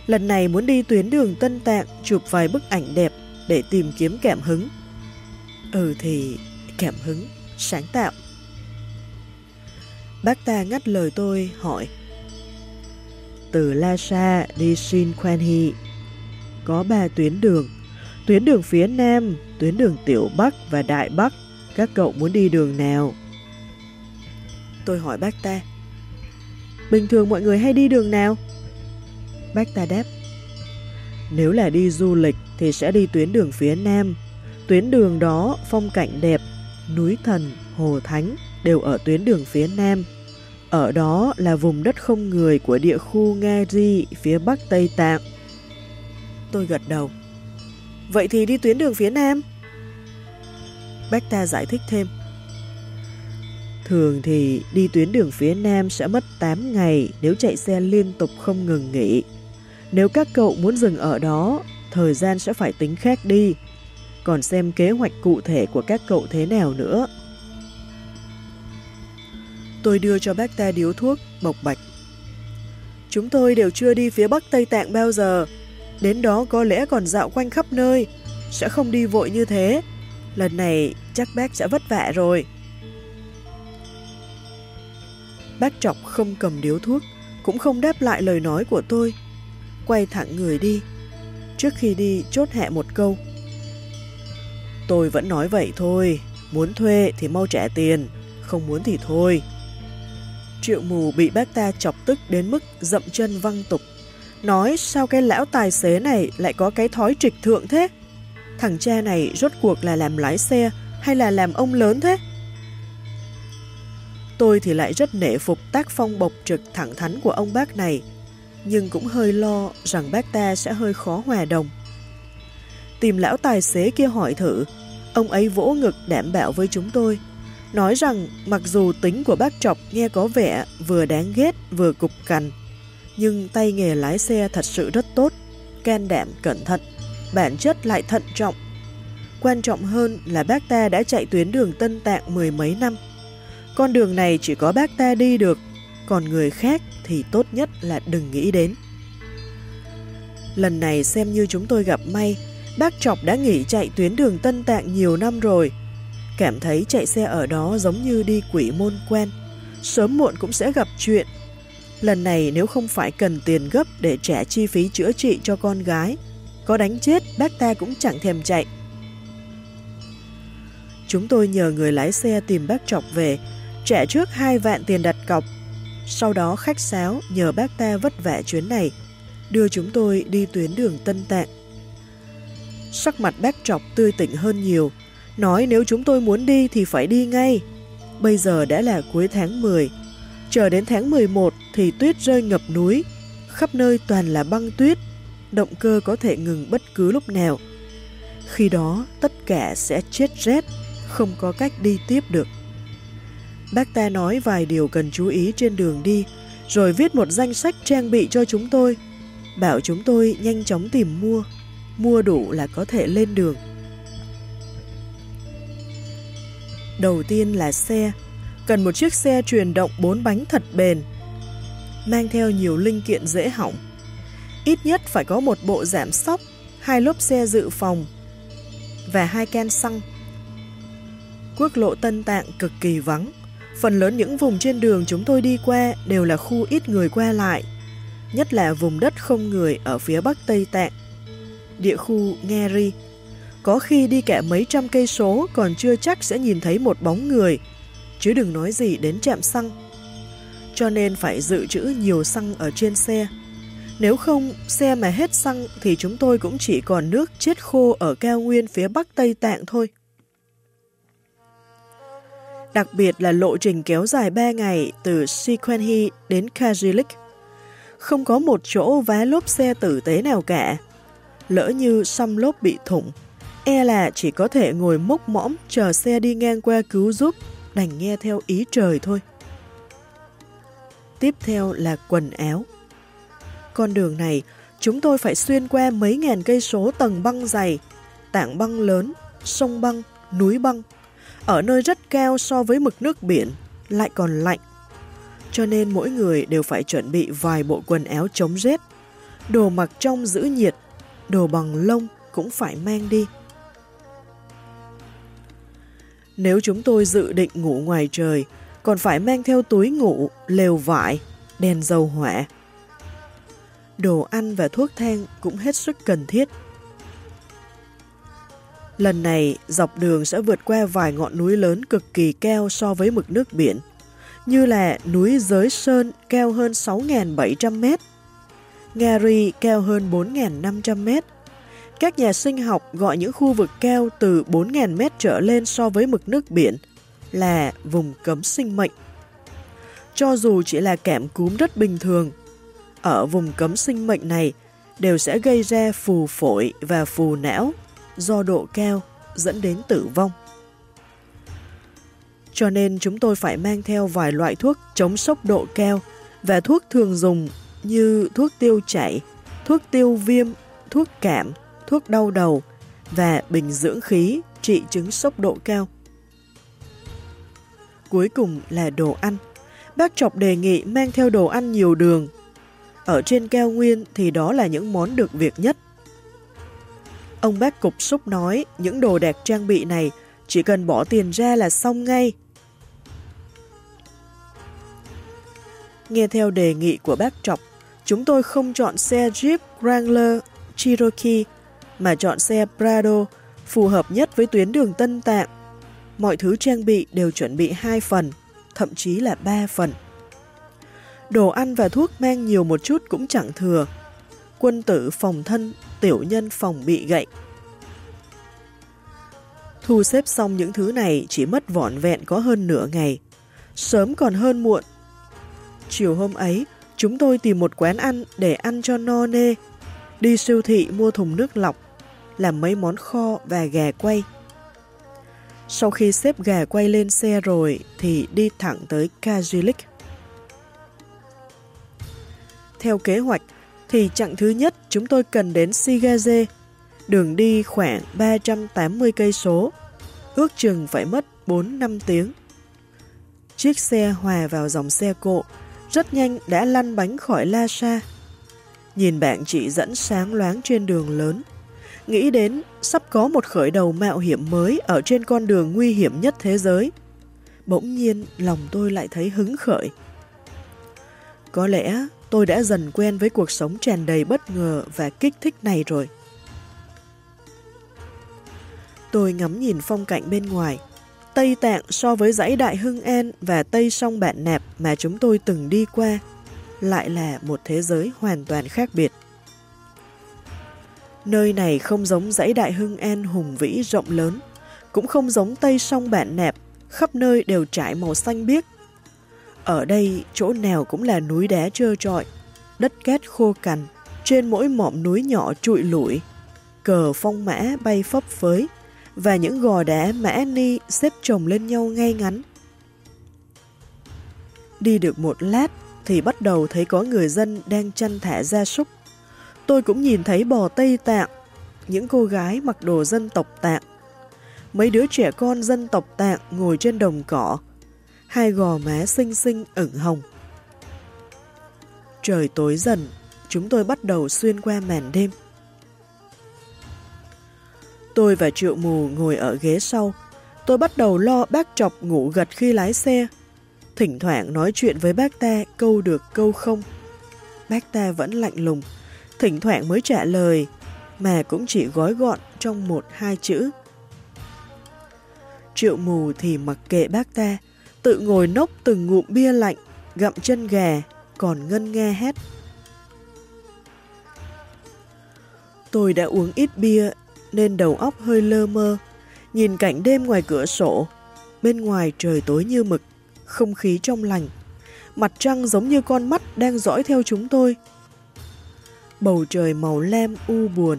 Lần này muốn đi tuyến đường Tân Tạng chụp vài bức ảnh đẹp để tìm kiếm cảm hứng. Ừ thì cảm hứng, sáng tạo. Bác ta ngắt lời tôi hỏi Từ Lhasa đi Shin Quan Hi có ba tuyến đường tuyến đường phía Nam, tuyến đường Tiểu Bắc và Đại Bắc. Các cậu muốn đi đường nào? Tôi hỏi bác ta. Bình thường mọi người hay đi đường nào? Baghdad. Nếu là đi du lịch thì sẽ đi tuyến đường phía Nam. Tuyến đường đó phong cảnh đẹp, núi thần, hồ thánh đều ở tuyến đường phía Nam. Ở đó là vùng đất không người của địa khu Ngari phía Bắc Tây Tạng. Tôi gật đầu. Vậy thì đi tuyến đường phía Nam. Bác ta giải thích thêm. Thường thì đi tuyến đường phía Nam sẽ mất 8 ngày nếu chạy xe liên tục không ngừng nghỉ. Nếu các cậu muốn dừng ở đó, thời gian sẽ phải tính khác đi. Còn xem kế hoạch cụ thể của các cậu thế nào nữa. Tôi đưa cho bác ta điếu thuốc, bộc bạch. Chúng tôi đều chưa đi phía Bắc Tây Tạng bao giờ, Đến đó có lẽ còn dạo quanh khắp nơi, sẽ không đi vội như thế. Lần này chắc bác sẽ vất vả rồi. Bác Trọc không cầm điếu thuốc, cũng không đáp lại lời nói của tôi. Quay thẳng người đi. Trước khi đi chốt hẹ một câu. Tôi vẫn nói vậy thôi, muốn thuê thì mau trả tiền, không muốn thì thôi. Triệu mù bị bác ta chọc tức đến mức dậm chân văng tục nói sao cái lão tài xế này lại có cái thói trịch thượng thế? Thằng cha này rốt cuộc là làm lái xe hay là làm ông lớn thế? Tôi thì lại rất nể phục tác phong bộc trực thẳng thắn của ông bác này, nhưng cũng hơi lo rằng bác ta sẽ hơi khó hòa đồng. Tìm lão tài xế kia hỏi thử, ông ấy vỗ ngực đảm bảo với chúng tôi, nói rằng mặc dù tính của bác Trọc nghe có vẻ vừa đáng ghét vừa cục cằn, nhưng tay nghề lái xe thật sự rất tốt, can đảm cẩn thận, bản chất lại thận trọng. Quan trọng hơn là bác ta đã chạy tuyến đường Tân Tạng mười mấy năm. Con đường này chỉ có bác ta đi được, còn người khác thì tốt nhất là đừng nghĩ đến. Lần này xem như chúng tôi gặp may, bác Trọc đã nghỉ chạy tuyến đường Tân Tạng nhiều năm rồi. Cảm thấy chạy xe ở đó giống như đi quỷ môn quen, sớm muộn cũng sẽ gặp chuyện Lần này nếu không phải cần tiền gấp để trả chi phí chữa trị cho con gái, có đánh chết bác ta cũng chẳng thèm chạy. Chúng tôi nhờ người lái xe tìm bác Trọc về, trả trước hai vạn tiền đặt cọc. Sau đó khách sáo nhờ bác ta vất vả chuyến này, đưa chúng tôi đi tuyến đường Tân Tạng. Sắc mặt bác Trọc tươi tỉnh hơn nhiều, nói nếu chúng tôi muốn đi thì phải đi ngay. Bây giờ đã là cuối tháng 10, Chờ đến tháng 11 thì tuyết rơi ngập núi, khắp nơi toàn là băng tuyết, động cơ có thể ngừng bất cứ lúc nào. Khi đó tất cả sẽ chết rét, không có cách đi tiếp được. Bác ta nói vài điều cần chú ý trên đường đi, rồi viết một danh sách trang bị cho chúng tôi, bảo chúng tôi nhanh chóng tìm mua, mua đủ là có thể lên đường. Đầu tiên là xe, cần một chiếc xe truyền động 4 bánh thật bền, mang theo nhiều linh kiện dễ hỏng. Ít nhất phải có một bộ giảm sóc, hai lốp xe dự phòng và hai can xăng. Quốc lộ Tân Tạng cực kỳ vắng. Phần lớn những vùng trên đường chúng tôi đi qua đều là khu ít người qua lại, nhất là vùng đất không người ở phía bắc Tây Tạng, địa khu Ngeri. Có khi đi cả mấy trăm cây số còn chưa chắc sẽ nhìn thấy một bóng người chứ đừng nói gì đến chạm xăng. Cho nên phải dự trữ nhiều xăng ở trên xe. Nếu không, xe mà hết xăng thì chúng tôi cũng chỉ còn nước chết khô ở cao nguyên phía bắc Tây Tạng thôi. Đặc biệt là lộ trình kéo dài 3 ngày từ Sikwenhi đến Kajilik. Không có một chỗ vá lốp xe tử tế nào cả. Lỡ như xăm lốp bị thủng, e là chỉ có thể ngồi mốc mõm chờ xe đi ngang qua cứu giúp đành nghe theo ý trời thôi. Tiếp theo là quần áo. Con đường này, chúng tôi phải xuyên qua mấy ngàn cây số tầng băng dày, tảng băng lớn, sông băng, núi băng, ở nơi rất cao so với mực nước biển, lại còn lạnh. Cho nên mỗi người đều phải chuẩn bị vài bộ quần áo chống rét. Đồ mặc trong giữ nhiệt, đồ bằng lông cũng phải mang đi. Nếu chúng tôi dự định ngủ ngoài trời, còn phải mang theo túi ngủ, lều vải, đèn dầu hỏa. Đồ ăn và thuốc thang cũng hết sức cần thiết. Lần này, dọc đường sẽ vượt qua vài ngọn núi lớn cực kỳ cao so với mực nước biển, như là núi Giới Sơn cao hơn 6.700 mét, Ngari cao hơn 4.500 mét. Các nhà sinh học gọi những khu vực cao từ 4.000 mét trở lên so với mực nước biển là vùng cấm sinh mệnh. Cho dù chỉ là cảm cúm rất bình thường, ở vùng cấm sinh mệnh này đều sẽ gây ra phù phổi và phù não do độ cao dẫn đến tử vong. Cho nên chúng tôi phải mang theo vài loại thuốc chống sốc độ cao và thuốc thường dùng như thuốc tiêu chảy, thuốc tiêu viêm, thuốc cảm, thuốc đau đầu và bình dưỡng khí trị chứng sốc độ cao. Cuối cùng là đồ ăn. Bác Trọc đề nghị mang theo đồ ăn nhiều đường. Ở trên keo nguyên thì đó là những món được việc nhất. Ông bác cục xúc nói những đồ đẹp trang bị này chỉ cần bỏ tiền ra là xong ngay. Nghe theo đề nghị của bác Trọc, chúng tôi không chọn xe Jeep Wrangler Cherokee mà chọn xe Prado phù hợp nhất với tuyến đường Tân Tạng. Mọi thứ trang bị đều chuẩn bị hai phần, thậm chí là ba phần. Đồ ăn và thuốc mang nhiều một chút cũng chẳng thừa. Quân tử phòng thân, tiểu nhân phòng bị gậy. Thu xếp xong những thứ này chỉ mất vỏn vẹn có hơn nửa ngày. Sớm còn hơn muộn. Chiều hôm ấy, chúng tôi tìm một quán ăn để ăn cho no nê. Đi siêu thị mua thùng nước lọc, làm mấy món kho và gà quay. Sau khi xếp gà quay lên xe rồi thì đi thẳng tới Kajilik. Theo kế hoạch thì chặng thứ nhất chúng tôi cần đến Sigaze, đường đi khoảng 380 cây số, ước chừng phải mất 4-5 tiếng. Chiếc xe hòa vào dòng xe cộ, rất nhanh đã lăn bánh khỏi La Sa. Nhìn bạn chị dẫn sáng loáng trên đường lớn, nghĩ đến sắp có một khởi đầu mạo hiểm mới ở trên con đường nguy hiểm nhất thế giới. Bỗng nhiên lòng tôi lại thấy hứng khởi. Có lẽ tôi đã dần quen với cuộc sống tràn đầy bất ngờ và kích thích này rồi. Tôi ngắm nhìn phong cảnh bên ngoài. Tây Tạng so với dãy Đại Hưng An và Tây Sông Bạn nẹp mà chúng tôi từng đi qua lại là một thế giới hoàn toàn khác biệt. Nơi này không giống dãy Đại Hưng An hùng vĩ rộng lớn, cũng không giống Tây Sông Bạn nẹp khắp nơi đều trải màu xanh biếc. Ở đây, chỗ nào cũng là núi đá trơ trọi, đất cát khô cằn, trên mỗi mỏm núi nhỏ trụi lủi, cờ phong mã bay phấp phới, và những gò đá mã ni xếp chồng lên nhau ngay ngắn. Đi được một lát thì bắt đầu thấy có người dân đang chăn thả gia súc tôi cũng nhìn thấy bò Tây Tạng, những cô gái mặc đồ dân tộc Tạng. Mấy đứa trẻ con dân tộc Tạng ngồi trên đồng cỏ, hai gò má xinh xinh ửng hồng. Trời tối dần, chúng tôi bắt đầu xuyên qua màn đêm. Tôi và Triệu Mù ngồi ở ghế sau. Tôi bắt đầu lo bác chọc ngủ gật khi lái xe. Thỉnh thoảng nói chuyện với bác ta câu được câu không. Bác ta vẫn lạnh lùng, thỉnh thoảng mới trả lời, mà cũng chỉ gói gọn trong một hai chữ. Triệu mù thì mặc kệ bác ta, tự ngồi nốc từng ngụm bia lạnh, gặm chân gà, còn ngân nghe hét. Tôi đã uống ít bia nên đầu óc hơi lơ mơ, nhìn cảnh đêm ngoài cửa sổ. Bên ngoài trời tối như mực, không khí trong lành. Mặt trăng giống như con mắt đang dõi theo chúng tôi bầu trời màu lem u buồn.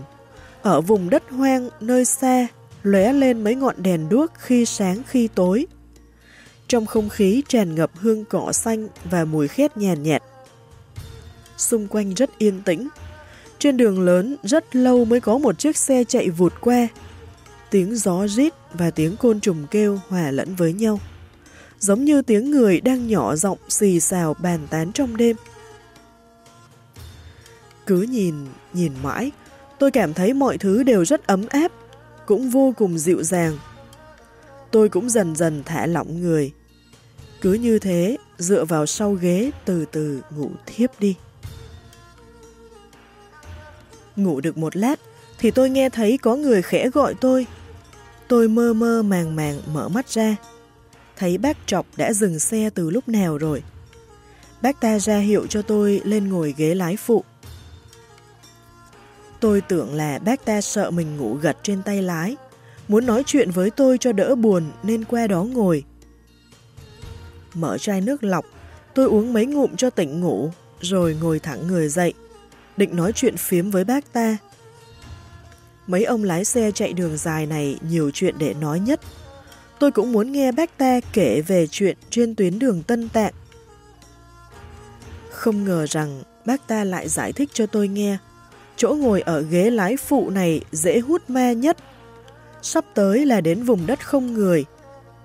Ở vùng đất hoang nơi xa, lóe lên mấy ngọn đèn đuốc khi sáng khi tối. Trong không khí tràn ngập hương cỏ xanh và mùi khét nhàn nhạt, Xung quanh rất yên tĩnh. Trên đường lớn rất lâu mới có một chiếc xe chạy vụt qua. Tiếng gió rít và tiếng côn trùng kêu hòa lẫn với nhau. Giống như tiếng người đang nhỏ giọng xì xào bàn tán trong đêm. Cứ nhìn, nhìn mãi, tôi cảm thấy mọi thứ đều rất ấm áp, cũng vô cùng dịu dàng. Tôi cũng dần dần thả lỏng người. Cứ như thế, dựa vào sau ghế từ từ ngủ thiếp đi. Ngủ được một lát, thì tôi nghe thấy có người khẽ gọi tôi. Tôi mơ mơ màng màng mở mắt ra. Thấy bác Trọc đã dừng xe từ lúc nào rồi. Bác ta ra hiệu cho tôi lên ngồi ghế lái phụ. Tôi tưởng là bác ta sợ mình ngủ gật trên tay lái, muốn nói chuyện với tôi cho đỡ buồn nên qua đó ngồi. Mở chai nước lọc, tôi uống mấy ngụm cho tỉnh ngủ, rồi ngồi thẳng người dậy, định nói chuyện phiếm với bác ta. Mấy ông lái xe chạy đường dài này nhiều chuyện để nói nhất. Tôi cũng muốn nghe bác ta kể về chuyện trên tuyến đường Tân Tạng. Không ngờ rằng bác ta lại giải thích cho tôi nghe. Chỗ ngồi ở ghế lái phụ này dễ hút ma nhất. Sắp tới là đến vùng đất không người,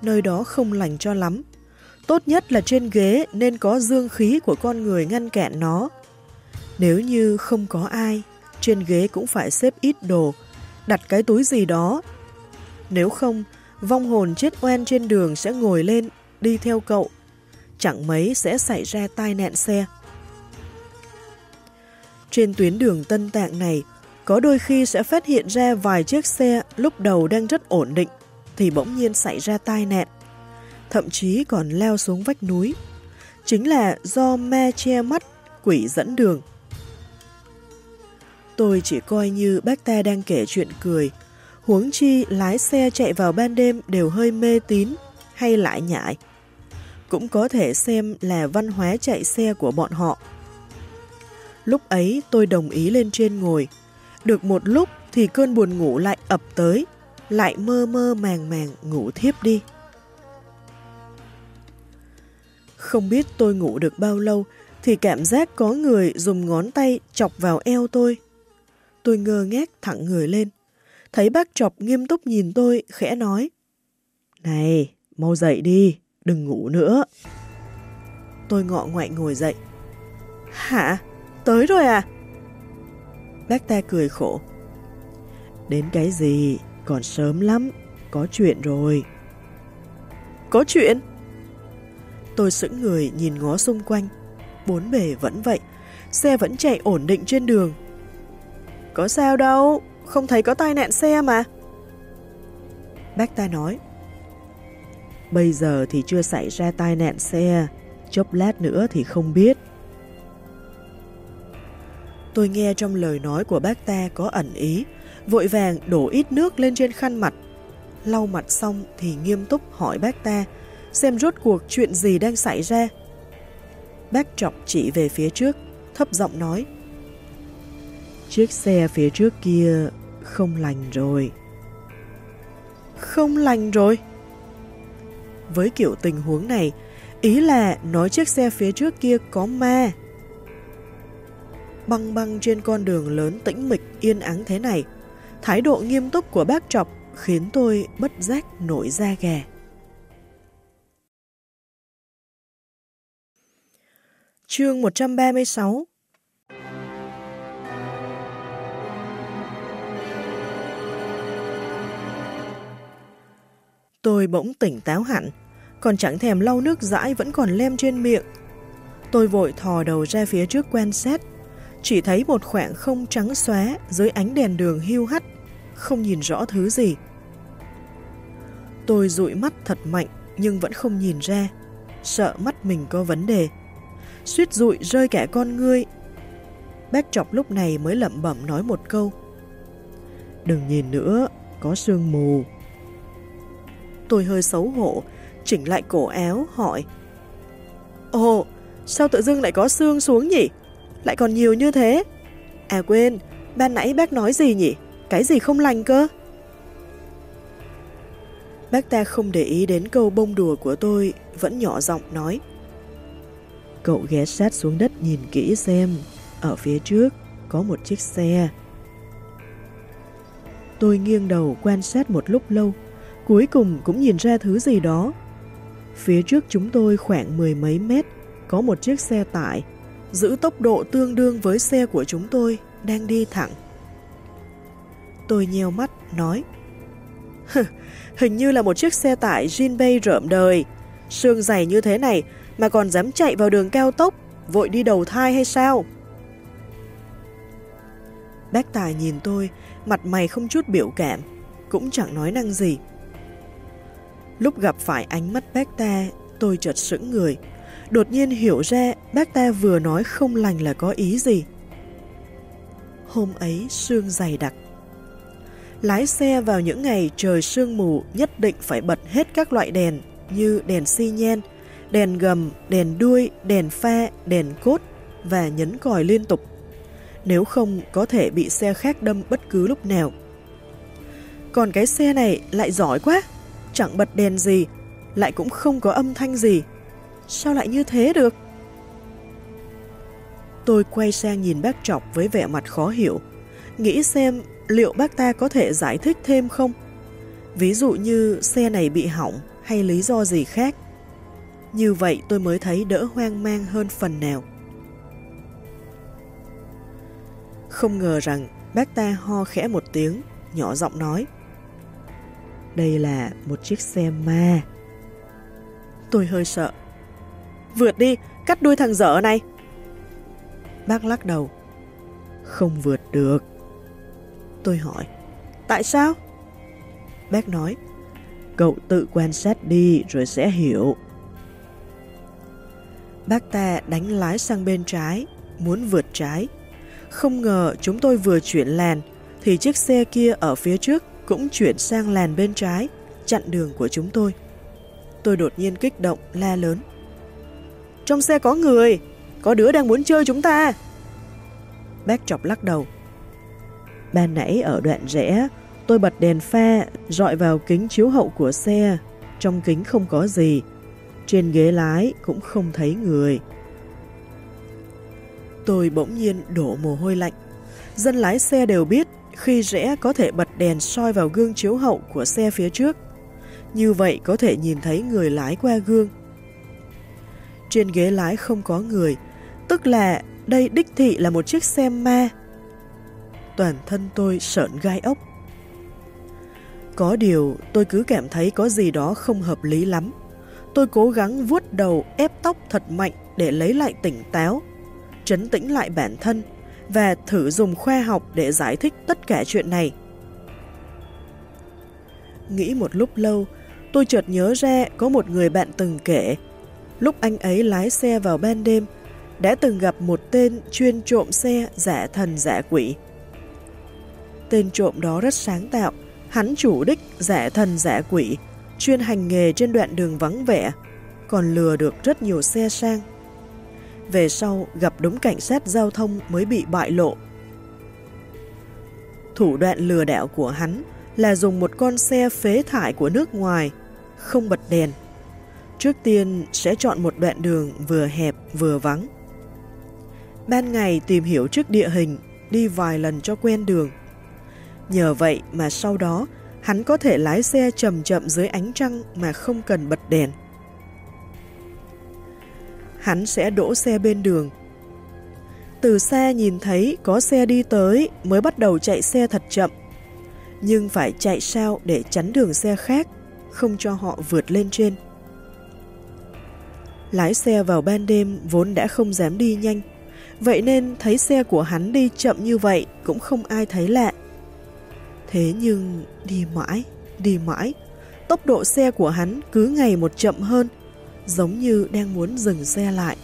nơi đó không lành cho lắm. Tốt nhất là trên ghế nên có dương khí của con người ngăn cản nó. Nếu như không có ai, trên ghế cũng phải xếp ít đồ, đặt cái túi gì đó. Nếu không, vong hồn chết oan trên đường sẽ ngồi lên, đi theo cậu. Chẳng mấy sẽ xảy ra tai nạn xe. Trên tuyến đường Tân Tạng này, có đôi khi sẽ phát hiện ra vài chiếc xe lúc đầu đang rất ổn định, thì bỗng nhiên xảy ra tai nạn. Thậm chí còn leo xuống vách núi. Chính là do me che mắt, quỷ dẫn đường. Tôi chỉ coi như bác ta đang kể chuyện cười, huống chi lái xe chạy vào ban đêm đều hơi mê tín hay lại nhại. Cũng có thể xem là văn hóa chạy xe của bọn họ. Lúc ấy tôi đồng ý lên trên ngồi. Được một lúc thì cơn buồn ngủ lại ập tới, lại mơ mơ màng màng ngủ thiếp đi. Không biết tôi ngủ được bao lâu thì cảm giác có người dùng ngón tay chọc vào eo tôi. Tôi ngơ ngác thẳng người lên. Thấy bác chọc nghiêm túc nhìn tôi, khẽ nói. Này, mau dậy đi, đừng ngủ nữa. Tôi ngọ ngoại ngồi dậy. Hả? Tới rồi à? Bác ta cười khổ. Đến cái gì? Còn sớm lắm, có chuyện rồi. Có chuyện? Tôi sững người nhìn ngó xung quanh. Bốn bề vẫn vậy, xe vẫn chạy ổn định trên đường. Có sao đâu, không thấy có tai nạn xe mà. Bác ta nói. Bây giờ thì chưa xảy ra tai nạn xe, chốc lát nữa thì không biết. Tôi nghe trong lời nói của bác ta có ẩn ý, vội vàng đổ ít nước lên trên khăn mặt. Lau mặt xong thì nghiêm túc hỏi bác ta, xem rốt cuộc chuyện gì đang xảy ra. Bác trọng chỉ về phía trước, thấp giọng nói. Chiếc xe phía trước kia không lành rồi. Không lành rồi? Với kiểu tình huống này, ý là nói chiếc xe phía trước kia có ma. Băng băng trên con đường lớn tĩnh mịch yên ắng thế này, thái độ nghiêm túc của bác Trọc khiến tôi bất giác nổi da gà. Chương 136 Tôi bỗng tỉnh táo hẳn, còn chẳng thèm lau nước dãi vẫn còn lem trên miệng. Tôi vội thò đầu ra phía trước quan sát, chỉ thấy một khoảng không trắng xóa dưới ánh đèn đường hưu hắt, không nhìn rõ thứ gì. Tôi dụi mắt thật mạnh nhưng vẫn không nhìn ra, sợ mắt mình có vấn đề. Suýt rụi rơi cả con ngươi. Bác chọc lúc này mới lẩm bẩm nói một câu. Đừng nhìn nữa, có sương mù. Tôi hơi xấu hổ, chỉnh lại cổ áo, hỏi. Ồ, sao tự dưng lại có xương xuống nhỉ? Lại còn nhiều như thế? À quên, ban nãy bác nói gì nhỉ? Cái gì không lành cơ? Bác ta không để ý đến câu bông đùa của tôi, vẫn nhỏ giọng nói. Cậu ghé sát xuống đất nhìn kỹ xem, ở phía trước có một chiếc xe. Tôi nghiêng đầu quan sát một lúc lâu, cuối cùng cũng nhìn ra thứ gì đó. Phía trước chúng tôi khoảng mười mấy mét, có một chiếc xe tải, giữ tốc độ tương đương với xe của chúng tôi đang đi thẳng. Tôi nheo mắt, nói Hình như là một chiếc xe tải Jinbei rợm đời, Sương dày như thế này mà còn dám chạy vào đường cao tốc, vội đi đầu thai hay sao? Bác Tài nhìn tôi, mặt mày không chút biểu cảm, cũng chẳng nói năng gì. Lúc gặp phải ánh mắt bác ta, tôi chợt sững người, đột nhiên hiểu ra bác ta vừa nói không lành là có ý gì. Hôm ấy sương dày đặc. Lái xe vào những ngày trời sương mù nhất định phải bật hết các loại đèn như đèn xi nhen, đèn gầm, đèn đuôi, đèn pha, đèn cốt và nhấn còi liên tục. Nếu không có thể bị xe khác đâm bất cứ lúc nào. Còn cái xe này lại giỏi quá, chẳng bật đèn gì, lại cũng không có âm thanh gì. Sao lại như thế được? Tôi quay sang nhìn bác Trọc với vẻ mặt khó hiểu, nghĩ xem liệu bác ta có thể giải thích thêm không? Ví dụ như xe này bị hỏng hay lý do gì khác. Như vậy tôi mới thấy đỡ hoang mang hơn phần nào. Không ngờ rằng bác ta ho khẽ một tiếng, nhỏ giọng nói. Đây là một chiếc xe ma. Tôi hơi sợ. Vượt đi, cắt đuôi thằng dở này. Bác lắc đầu. Không vượt được. Tôi hỏi. Tại sao? Bác nói. Cậu tự quan sát đi rồi sẽ hiểu. Bác ta đánh lái sang bên trái, muốn vượt trái. Không ngờ chúng tôi vừa chuyển làn, thì chiếc xe kia ở phía trước cũng chuyển sang làn bên trái, chặn đường của chúng tôi. Tôi đột nhiên kích động, la lớn. Trong xe có người, có đứa đang muốn chơi chúng ta. Bác chọc lắc đầu. Ban nãy ở đoạn rẽ, tôi bật đèn pha, dọi vào kính chiếu hậu của xe. Trong kính không có gì. Trên ghế lái cũng không thấy người. Tôi bỗng nhiên đổ mồ hôi lạnh. Dân lái xe đều biết khi rẽ có thể bật đèn soi vào gương chiếu hậu của xe phía trước. Như vậy có thể nhìn thấy người lái qua gương. Trên ghế lái không có người, tức là đây đích thị là một chiếc xe ma. Toàn thân tôi sợn gai ốc. Có điều tôi cứ cảm thấy có gì đó không hợp lý lắm. Tôi cố gắng vuốt đầu ép tóc thật mạnh để lấy lại tỉnh táo, trấn tĩnh lại bản thân và thử dùng khoa học để giải thích tất cả chuyện này. Nghĩ một lúc lâu, tôi chợt nhớ ra có một người bạn từng kể, lúc anh ấy lái xe vào ban đêm, đã từng gặp một tên chuyên trộm xe giả thần giả quỷ. Tên trộm đó rất sáng tạo, hắn chủ đích giả thần giả quỷ, chuyên hành nghề trên đoạn đường vắng vẻ, còn lừa được rất nhiều xe sang về sau gặp đúng cảnh sát giao thông mới bị bại lộ. Thủ đoạn lừa đảo của hắn là dùng một con xe phế thải của nước ngoài, không bật đèn. Trước tiên sẽ chọn một đoạn đường vừa hẹp vừa vắng. Ban ngày tìm hiểu trước địa hình, đi vài lần cho quen đường. Nhờ vậy mà sau đó hắn có thể lái xe chậm chậm dưới ánh trăng mà không cần bật đèn hắn sẽ đỗ xe bên đường. Từ xa nhìn thấy có xe đi tới mới bắt đầu chạy xe thật chậm, nhưng phải chạy sao để chắn đường xe khác, không cho họ vượt lên trên. Lái xe vào ban đêm vốn đã không dám đi nhanh, vậy nên thấy xe của hắn đi chậm như vậy cũng không ai thấy lạ. Thế nhưng đi mãi, đi mãi, tốc độ xe của hắn cứ ngày một chậm hơn, giống như đang muốn dừng xe lại.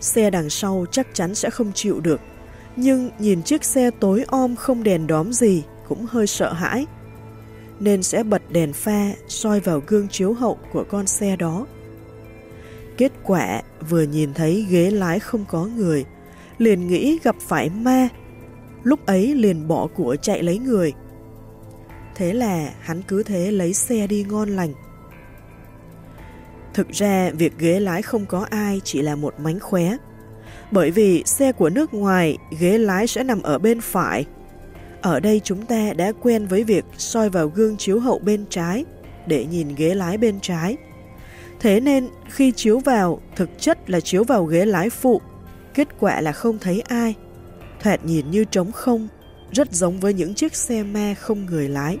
Xe đằng sau chắc chắn sẽ không chịu được, nhưng nhìn chiếc xe tối om không đèn đóm gì cũng hơi sợ hãi, nên sẽ bật đèn pha soi vào gương chiếu hậu của con xe đó. Kết quả vừa nhìn thấy ghế lái không có người, liền nghĩ gặp phải ma, lúc ấy liền bỏ của chạy lấy người. Thế là hắn cứ thế lấy xe đi ngon lành. Thực ra, việc ghế lái không có ai chỉ là một mánh khóe. Bởi vì xe của nước ngoài, ghế lái sẽ nằm ở bên phải. Ở đây chúng ta đã quen với việc soi vào gương chiếu hậu bên trái để nhìn ghế lái bên trái. Thế nên khi chiếu vào, thực chất là chiếu vào ghế lái phụ, kết quả là không thấy ai. Thoạt nhìn như trống không, rất giống với những chiếc xe ma không người lái.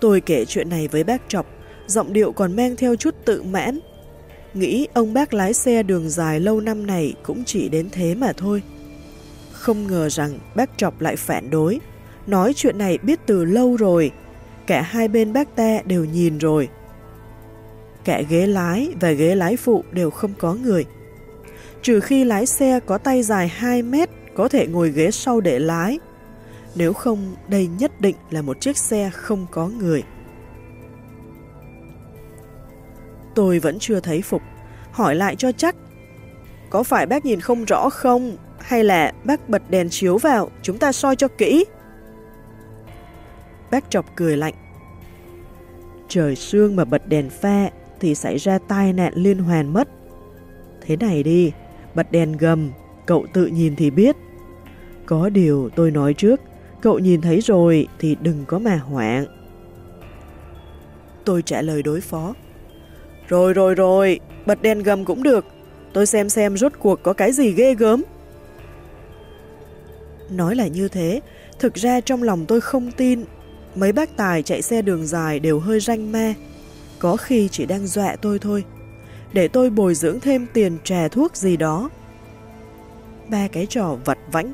Tôi kể chuyện này với bác Trọc, giọng điệu còn mang theo chút tự mãn. Nghĩ ông bác lái xe đường dài lâu năm này cũng chỉ đến thế mà thôi. Không ngờ rằng bác Trọc lại phản đối, nói chuyện này biết từ lâu rồi, cả hai bên bác ta đều nhìn rồi. Cả ghế lái và ghế lái phụ đều không có người. Trừ khi lái xe có tay dài 2 mét có thể ngồi ghế sau để lái. Nếu không, đây nhất định là một chiếc xe không có người. Tôi vẫn chưa thấy Phục, hỏi lại cho chắc. Có phải bác nhìn không rõ không? Hay là bác bật đèn chiếu vào, chúng ta soi cho kỹ? Bác chọc cười lạnh. Trời sương mà bật đèn pha thì xảy ra tai nạn liên hoàn mất. Thế này đi, bật đèn gầm, cậu tự nhìn thì biết. Có điều tôi nói trước, cậu nhìn thấy rồi thì đừng có mà hoảng. Tôi trả lời đối phó. Rồi rồi rồi, bật đèn gầm cũng được. Tôi xem xem rốt cuộc có cái gì ghê gớm. Nói là như thế, thực ra trong lòng tôi không tin. Mấy bác tài chạy xe đường dài đều hơi ranh ma. Có khi chỉ đang dọa tôi thôi. Để tôi bồi dưỡng thêm tiền trà thuốc gì đó. Ba cái trò vật vãnh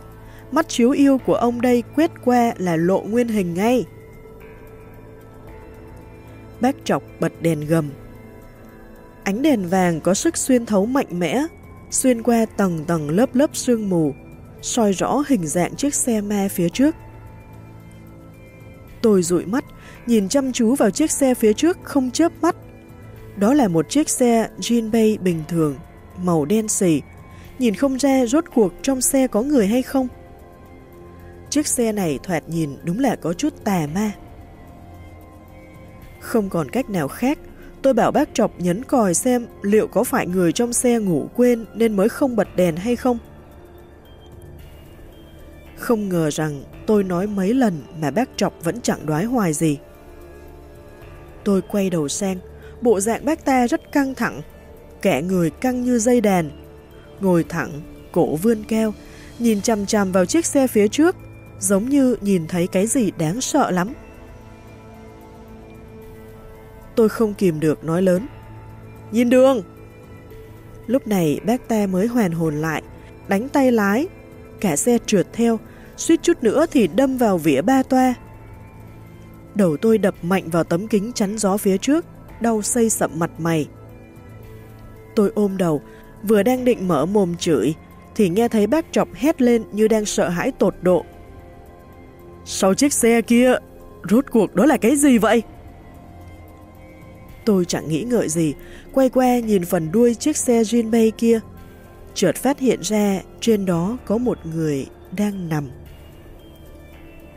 mắt chiếu yêu của ông đây quét qua là lộ nguyên hình ngay. Bác chọc bật đèn gầm. Ánh đèn vàng có sức xuyên thấu mạnh mẽ, xuyên qua tầng tầng lớp lớp sương mù, soi rõ hình dạng chiếc xe ma phía trước. Tôi dụi mắt, nhìn chăm chú vào chiếc xe phía trước không chớp mắt. Đó là một chiếc xe Jinbei bình thường, màu đen xỉ, nhìn không ra rốt cuộc trong xe có người hay không. Chiếc xe này thoạt nhìn đúng là có chút tà ma. Không còn cách nào khác, tôi bảo bác Trọc nhấn còi xem liệu có phải người trong xe ngủ quên nên mới không bật đèn hay không. Không ngờ rằng tôi nói mấy lần mà bác Trọc vẫn chẳng đoái hoài gì. Tôi quay đầu sang, bộ dạng bác ta rất căng thẳng, kẻ người căng như dây đàn, ngồi thẳng, cổ vươn keo, nhìn chằm chằm vào chiếc xe phía trước, giống như nhìn thấy cái gì đáng sợ lắm. Tôi không kìm được nói lớn. Nhìn đường! Lúc này bác ta mới hoàn hồn lại, đánh tay lái, cả xe trượt theo, suýt chút nữa thì đâm vào vỉa ba toa. Đầu tôi đập mạnh vào tấm kính chắn gió phía trước, đau xây sậm mặt mày. Tôi ôm đầu, vừa đang định mở mồm chửi, thì nghe thấy bác trọc hét lên như đang sợ hãi tột độ. Sau chiếc xe kia, rốt cuộc đó là cái gì vậy? Tôi chẳng nghĩ ngợi gì, quay qua nhìn phần đuôi chiếc xe Jinbei kia. Chợt phát hiện ra trên đó có một người đang nằm.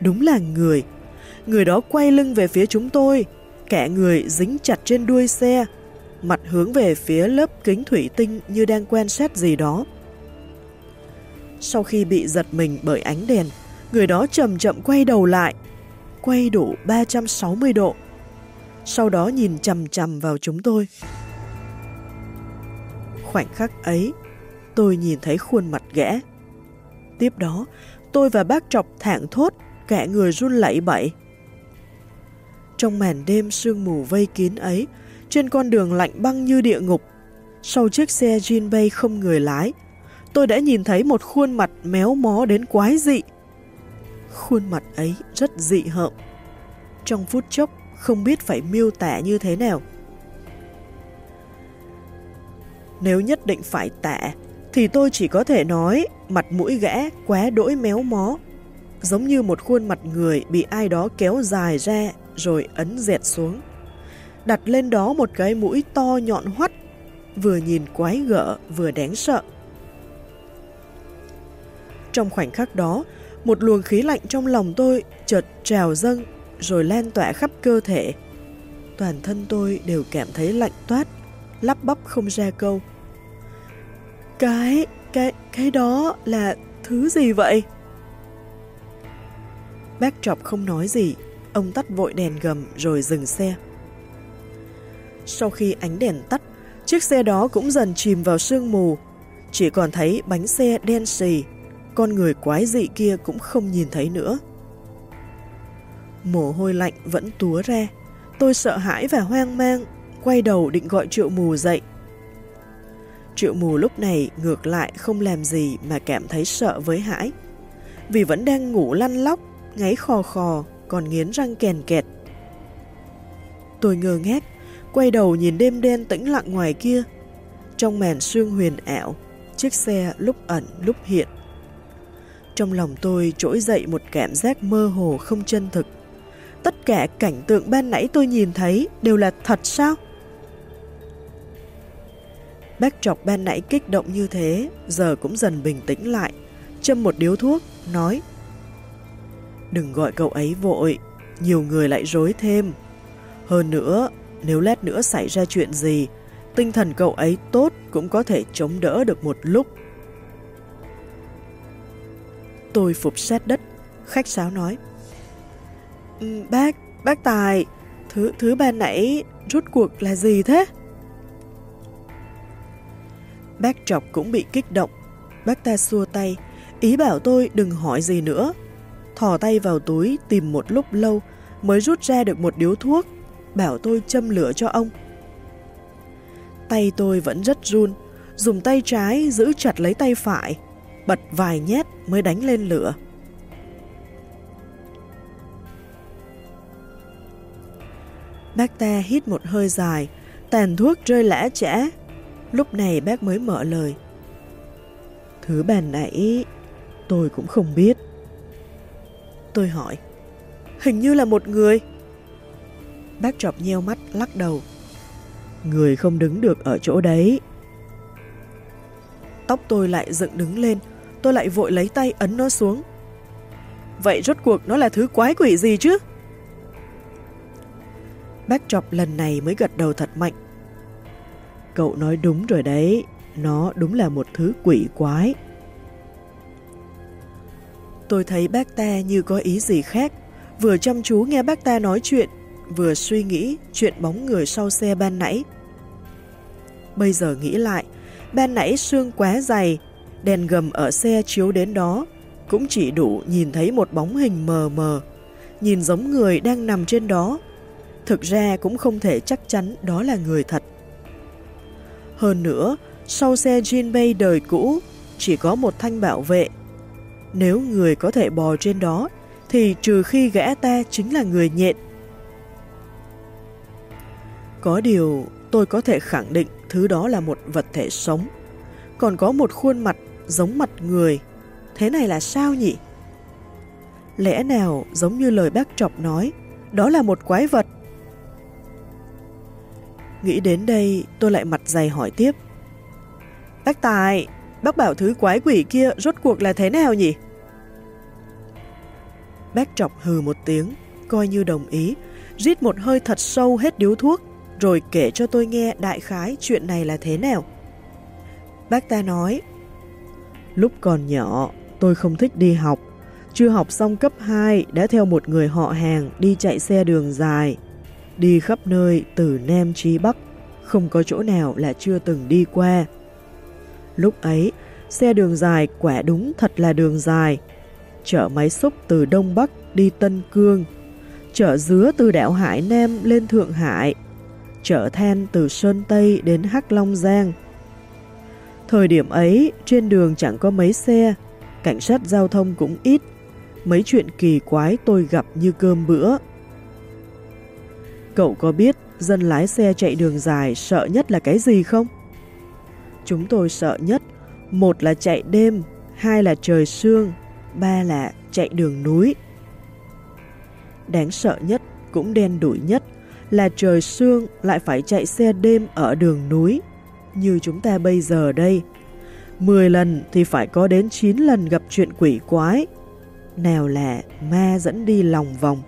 Đúng là người. Người đó quay lưng về phía chúng tôi, cả người dính chặt trên đuôi xe, mặt hướng về phía lớp kính thủy tinh như đang quan sát gì đó. Sau khi bị giật mình bởi ánh đèn, người đó chậm chậm quay đầu lại, quay đủ 360 độ. Sau đó nhìn chầm chầm vào chúng tôi. Khoảnh khắc ấy, tôi nhìn thấy khuôn mặt gã. Tiếp đó, tôi và bác trọc thảng thốt, cả người run lẩy bẩy. Trong màn đêm sương mù vây kín ấy, trên con đường lạnh băng như địa ngục, sau chiếc xe Jinbei không người lái, tôi đã nhìn thấy một khuôn mặt méo mó đến quái dị, Khuôn mặt ấy rất dị hợm. Trong phút chốc, không biết phải miêu tả như thế nào. Nếu nhất định phải tả, thì tôi chỉ có thể nói mặt mũi gã quá đỗi méo mó, giống như một khuôn mặt người bị ai đó kéo dài ra rồi ấn dẹt xuống. Đặt lên đó một cái mũi to nhọn hoắt, vừa nhìn quái gở vừa đáng sợ. Trong khoảnh khắc đó, một luồng khí lạnh trong lòng tôi chợt trào dâng rồi lan tỏa khắp cơ thể. Toàn thân tôi đều cảm thấy lạnh toát, lắp bắp không ra câu. Cái, cái, cái đó là thứ gì vậy? Bác trọc không nói gì, ông tắt vội đèn gầm rồi dừng xe. Sau khi ánh đèn tắt, chiếc xe đó cũng dần chìm vào sương mù. Chỉ còn thấy bánh xe đen xì, con người quái dị kia cũng không nhìn thấy nữa. Mồ hôi lạnh vẫn túa ra, tôi sợ hãi và hoang mang, quay đầu định gọi triệu mù dậy. Triệu mù lúc này ngược lại không làm gì mà cảm thấy sợ với hãi. Vì vẫn đang ngủ lăn lóc, ngáy khò khò, còn nghiến răng kèn kẹt. Tôi ngơ ngác, quay đầu nhìn đêm đen tĩnh lặng ngoài kia. Trong màn sương huyền ảo, chiếc xe lúc ẩn lúc hiện. Trong lòng tôi trỗi dậy một cảm giác mơ hồ không chân thực. Tất cả cảnh tượng ban nãy tôi nhìn thấy đều là thật sao? Bác trọc ban nãy kích động như thế, giờ cũng dần bình tĩnh lại, châm một điếu thuốc, nói Đừng gọi cậu ấy vội, nhiều người lại rối thêm. Hơn nữa, nếu lát nữa xảy ra chuyện gì, tinh thần cậu ấy tốt cũng có thể chống đỡ được một lúc. Tôi phục sát đất, khách sáo nói. Ừ, bác, bác Tài, thứ thứ ban nãy rút cuộc là gì thế? Bác Trọc cũng bị kích động. Bác ta xua tay, ý bảo tôi đừng hỏi gì nữa. Thò tay vào túi tìm một lúc lâu mới rút ra được một điếu thuốc, bảo tôi châm lửa cho ông. Tay tôi vẫn rất run, dùng tay trái giữ chặt lấy tay phải, bật vài nhét mới đánh lên lửa. Bác ta hít một hơi dài, tàn thuốc rơi lã chẽ Lúc này bác mới mở lời. Thứ bàn nãy tôi cũng không biết. Tôi hỏi, hình như là một người. Bác trọc nheo mắt lắc đầu. Người không đứng được ở chỗ đấy. Tóc tôi lại dựng đứng lên, tôi lại vội lấy tay ấn nó xuống. Vậy rốt cuộc nó là thứ quái quỷ gì chứ? Bác trọc lần này mới gật đầu thật mạnh. Cậu nói đúng rồi đấy, nó đúng là một thứ quỷ quái. Tôi thấy bác ta như có ý gì khác, vừa chăm chú nghe bác ta nói chuyện, vừa suy nghĩ chuyện bóng người sau xe ban nãy. Bây giờ nghĩ lại, ban nãy xương quá dày, đèn gầm ở xe chiếu đến đó, cũng chỉ đủ nhìn thấy một bóng hình mờ mờ, nhìn giống người đang nằm trên đó. Thực ra cũng không thể chắc chắn đó là người thật. Hơn nữa, sau xe Jinbei đời cũ, chỉ có một thanh bảo vệ. Nếu người có thể bò trên đó, thì trừ khi gã ta chính là người nhện. Có điều, tôi có thể khẳng định thứ đó là một vật thể sống. Còn có một khuôn mặt giống mặt người. Thế này là sao nhỉ? Lẽ nào giống như lời bác trọc nói, đó là một quái vật? Nghĩ đến đây, tôi lại mặt dày hỏi tiếp. Bác Tài, bác bảo thứ quái quỷ kia rốt cuộc là thế nào nhỉ? Bác trọc hừ một tiếng, coi như đồng ý, rít một hơi thật sâu hết điếu thuốc, rồi kể cho tôi nghe đại khái chuyện này là thế nào. Bác ta nói, lúc còn nhỏ, tôi không thích đi học, chưa học xong cấp 2 đã theo một người họ hàng đi chạy xe đường dài, đi khắp nơi từ Nam chí Bắc, không có chỗ nào là chưa từng đi qua. Lúc ấy, xe đường dài quả đúng thật là đường dài. Chở máy xúc từ Đông Bắc đi Tân Cương, chở dứa từ đảo Hải Nam lên Thượng Hải, chở than từ Sơn Tây đến Hắc Long Giang. Thời điểm ấy, trên đường chẳng có mấy xe, cảnh sát giao thông cũng ít, mấy chuyện kỳ quái tôi gặp như cơm bữa. Cậu có biết dân lái xe chạy đường dài sợ nhất là cái gì không? Chúng tôi sợ nhất, một là chạy đêm, hai là trời sương, ba là chạy đường núi. Đáng sợ nhất, cũng đen đủi nhất, là trời sương lại phải chạy xe đêm ở đường núi, như chúng ta bây giờ đây. 10 lần thì phải có đến chín lần gặp chuyện quỷ quái. Nào là ma dẫn đi lòng vòng,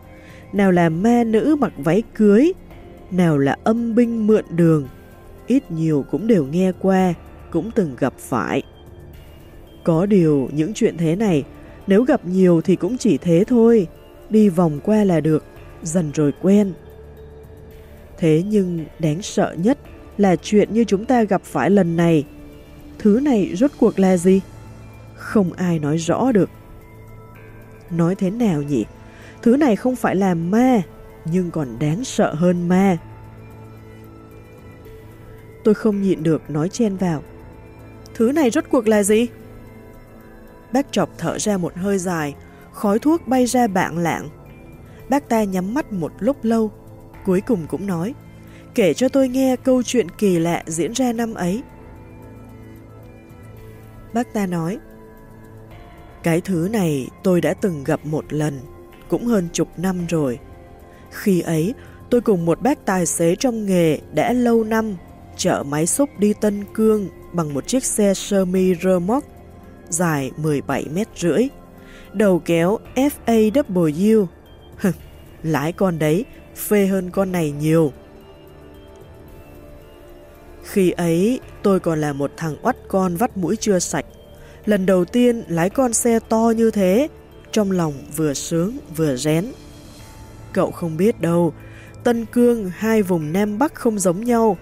nào là ma nữ mặc váy cưới, nào là âm binh mượn đường, ít nhiều cũng đều nghe qua, cũng từng gặp phải. Có điều những chuyện thế này, nếu gặp nhiều thì cũng chỉ thế thôi, đi vòng qua là được, dần rồi quen. Thế nhưng đáng sợ nhất là chuyện như chúng ta gặp phải lần này. Thứ này rốt cuộc là gì? Không ai nói rõ được. Nói thế nào nhỉ? Thứ này không phải là ma, nhưng còn đáng sợ hơn ma. Tôi không nhịn được nói chen vào. Thứ này rốt cuộc là gì? Bác chọc thở ra một hơi dài, khói thuốc bay ra bạn lạng. Bác ta nhắm mắt một lúc lâu, cuối cùng cũng nói, kể cho tôi nghe câu chuyện kỳ lạ diễn ra năm ấy. Bác ta nói, cái thứ này tôi đã từng gặp một lần, cũng hơn chục năm rồi. Khi ấy, tôi cùng một bác tài xế trong nghề đã lâu năm chở máy xúc đi Tân Cương bằng một chiếc xe sơ rơ móc dài 17 mét rưỡi, đầu kéo FAW. Lái con đấy phê hơn con này nhiều. Khi ấy, tôi còn là một thằng oắt con vắt mũi chưa sạch. Lần đầu tiên lái con xe to như thế, trong lòng vừa sướng vừa rén. Cậu không biết đâu, Tân Cương hai vùng Nam Bắc không giống nhau.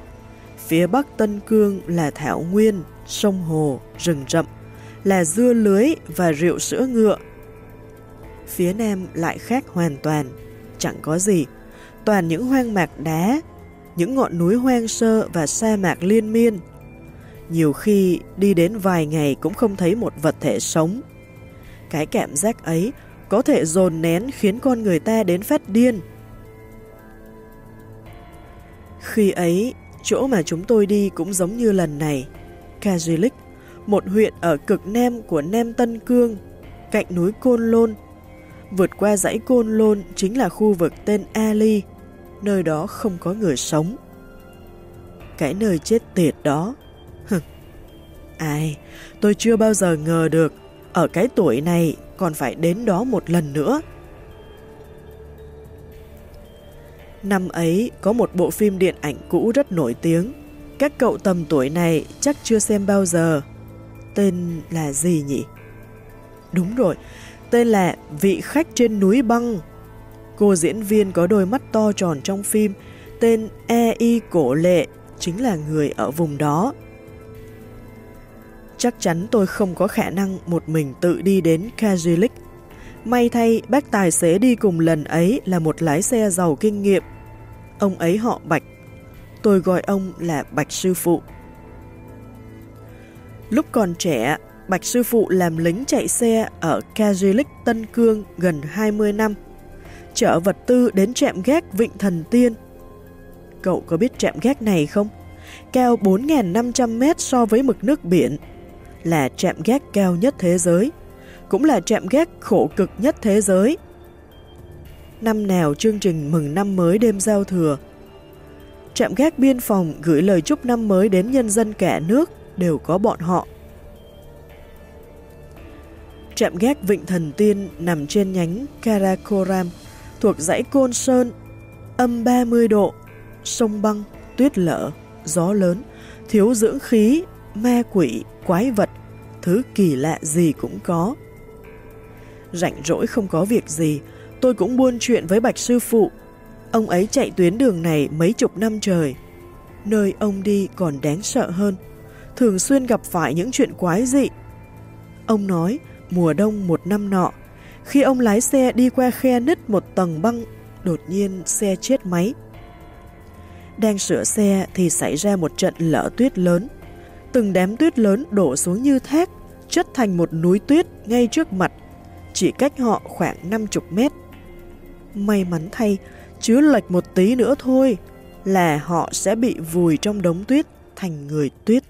Phía Bắc Tân Cương là thảo nguyên, sông hồ, rừng rậm, là dưa lưới và rượu sữa ngựa. Phía Nam lại khác hoàn toàn, chẳng có gì, toàn những hoang mạc đá, những ngọn núi hoang sơ và sa mạc liên miên. Nhiều khi đi đến vài ngày cũng không thấy một vật thể sống. Cái cảm giác ấy có thể dồn nén khiến con người ta đến phát điên. Khi ấy, chỗ mà chúng tôi đi cũng giống như lần này. Kajilik, một huyện ở cực nam của Nam Tân Cương, cạnh núi Côn Lôn. Vượt qua dãy Côn Lôn chính là khu vực tên Ali, nơi đó không có người sống. Cái nơi chết tiệt đó. (laughs) Hừ. Ai, tôi chưa bao giờ ngờ được, ở cái tuổi này còn phải đến đó một lần nữa. Năm ấy có một bộ phim điện ảnh cũ rất nổi tiếng. Các cậu tầm tuổi này chắc chưa xem bao giờ. Tên là gì nhỉ? Đúng rồi, tên là Vị khách trên núi băng. Cô diễn viên có đôi mắt to tròn trong phim, tên E.I. Cổ Lệ, chính là người ở vùng đó. Chắc chắn tôi không có khả năng một mình tự đi đến Kajilik. May thay, bác tài xế đi cùng lần ấy là một lái xe giàu kinh nghiệm. Ông ấy họ Bạch. Tôi gọi ông là Bạch Sư Phụ. Lúc còn trẻ, Bạch Sư Phụ làm lính chạy xe ở Kajilik Tân Cương gần 20 năm. Chở vật tư đến trạm gác Vịnh Thần Tiên. Cậu có biết trạm gác này không? Cao 4.500 mét so với mực nước biển là trạm gác cao nhất thế giới, cũng là trạm gác khổ cực nhất thế giới. Năm nào chương trình mừng năm mới đêm giao thừa, trạm gác biên phòng gửi lời chúc năm mới đến nhân dân cả nước đều có bọn họ. Trạm gác Vịnh Thần Tiên nằm trên nhánh Karakoram, thuộc dãy Côn Sơn, âm 30 độ, sông băng, tuyết lở, gió lớn, thiếu dưỡng khí, ma quỷ, quái vật, thứ kỳ lạ gì cũng có. Rảnh rỗi không có việc gì, tôi cũng buôn chuyện với Bạch Sư Phụ. Ông ấy chạy tuyến đường này mấy chục năm trời. Nơi ông đi còn đáng sợ hơn, thường xuyên gặp phải những chuyện quái dị. Ông nói, mùa đông một năm nọ, khi ông lái xe đi qua khe nứt một tầng băng, đột nhiên xe chết máy. Đang sửa xe thì xảy ra một trận lở tuyết lớn từng đám tuyết lớn đổ xuống như thác, chất thành một núi tuyết ngay trước mặt, chỉ cách họ khoảng 50 mét. May mắn thay, chứ lệch một tí nữa thôi là họ sẽ bị vùi trong đống tuyết thành người tuyết.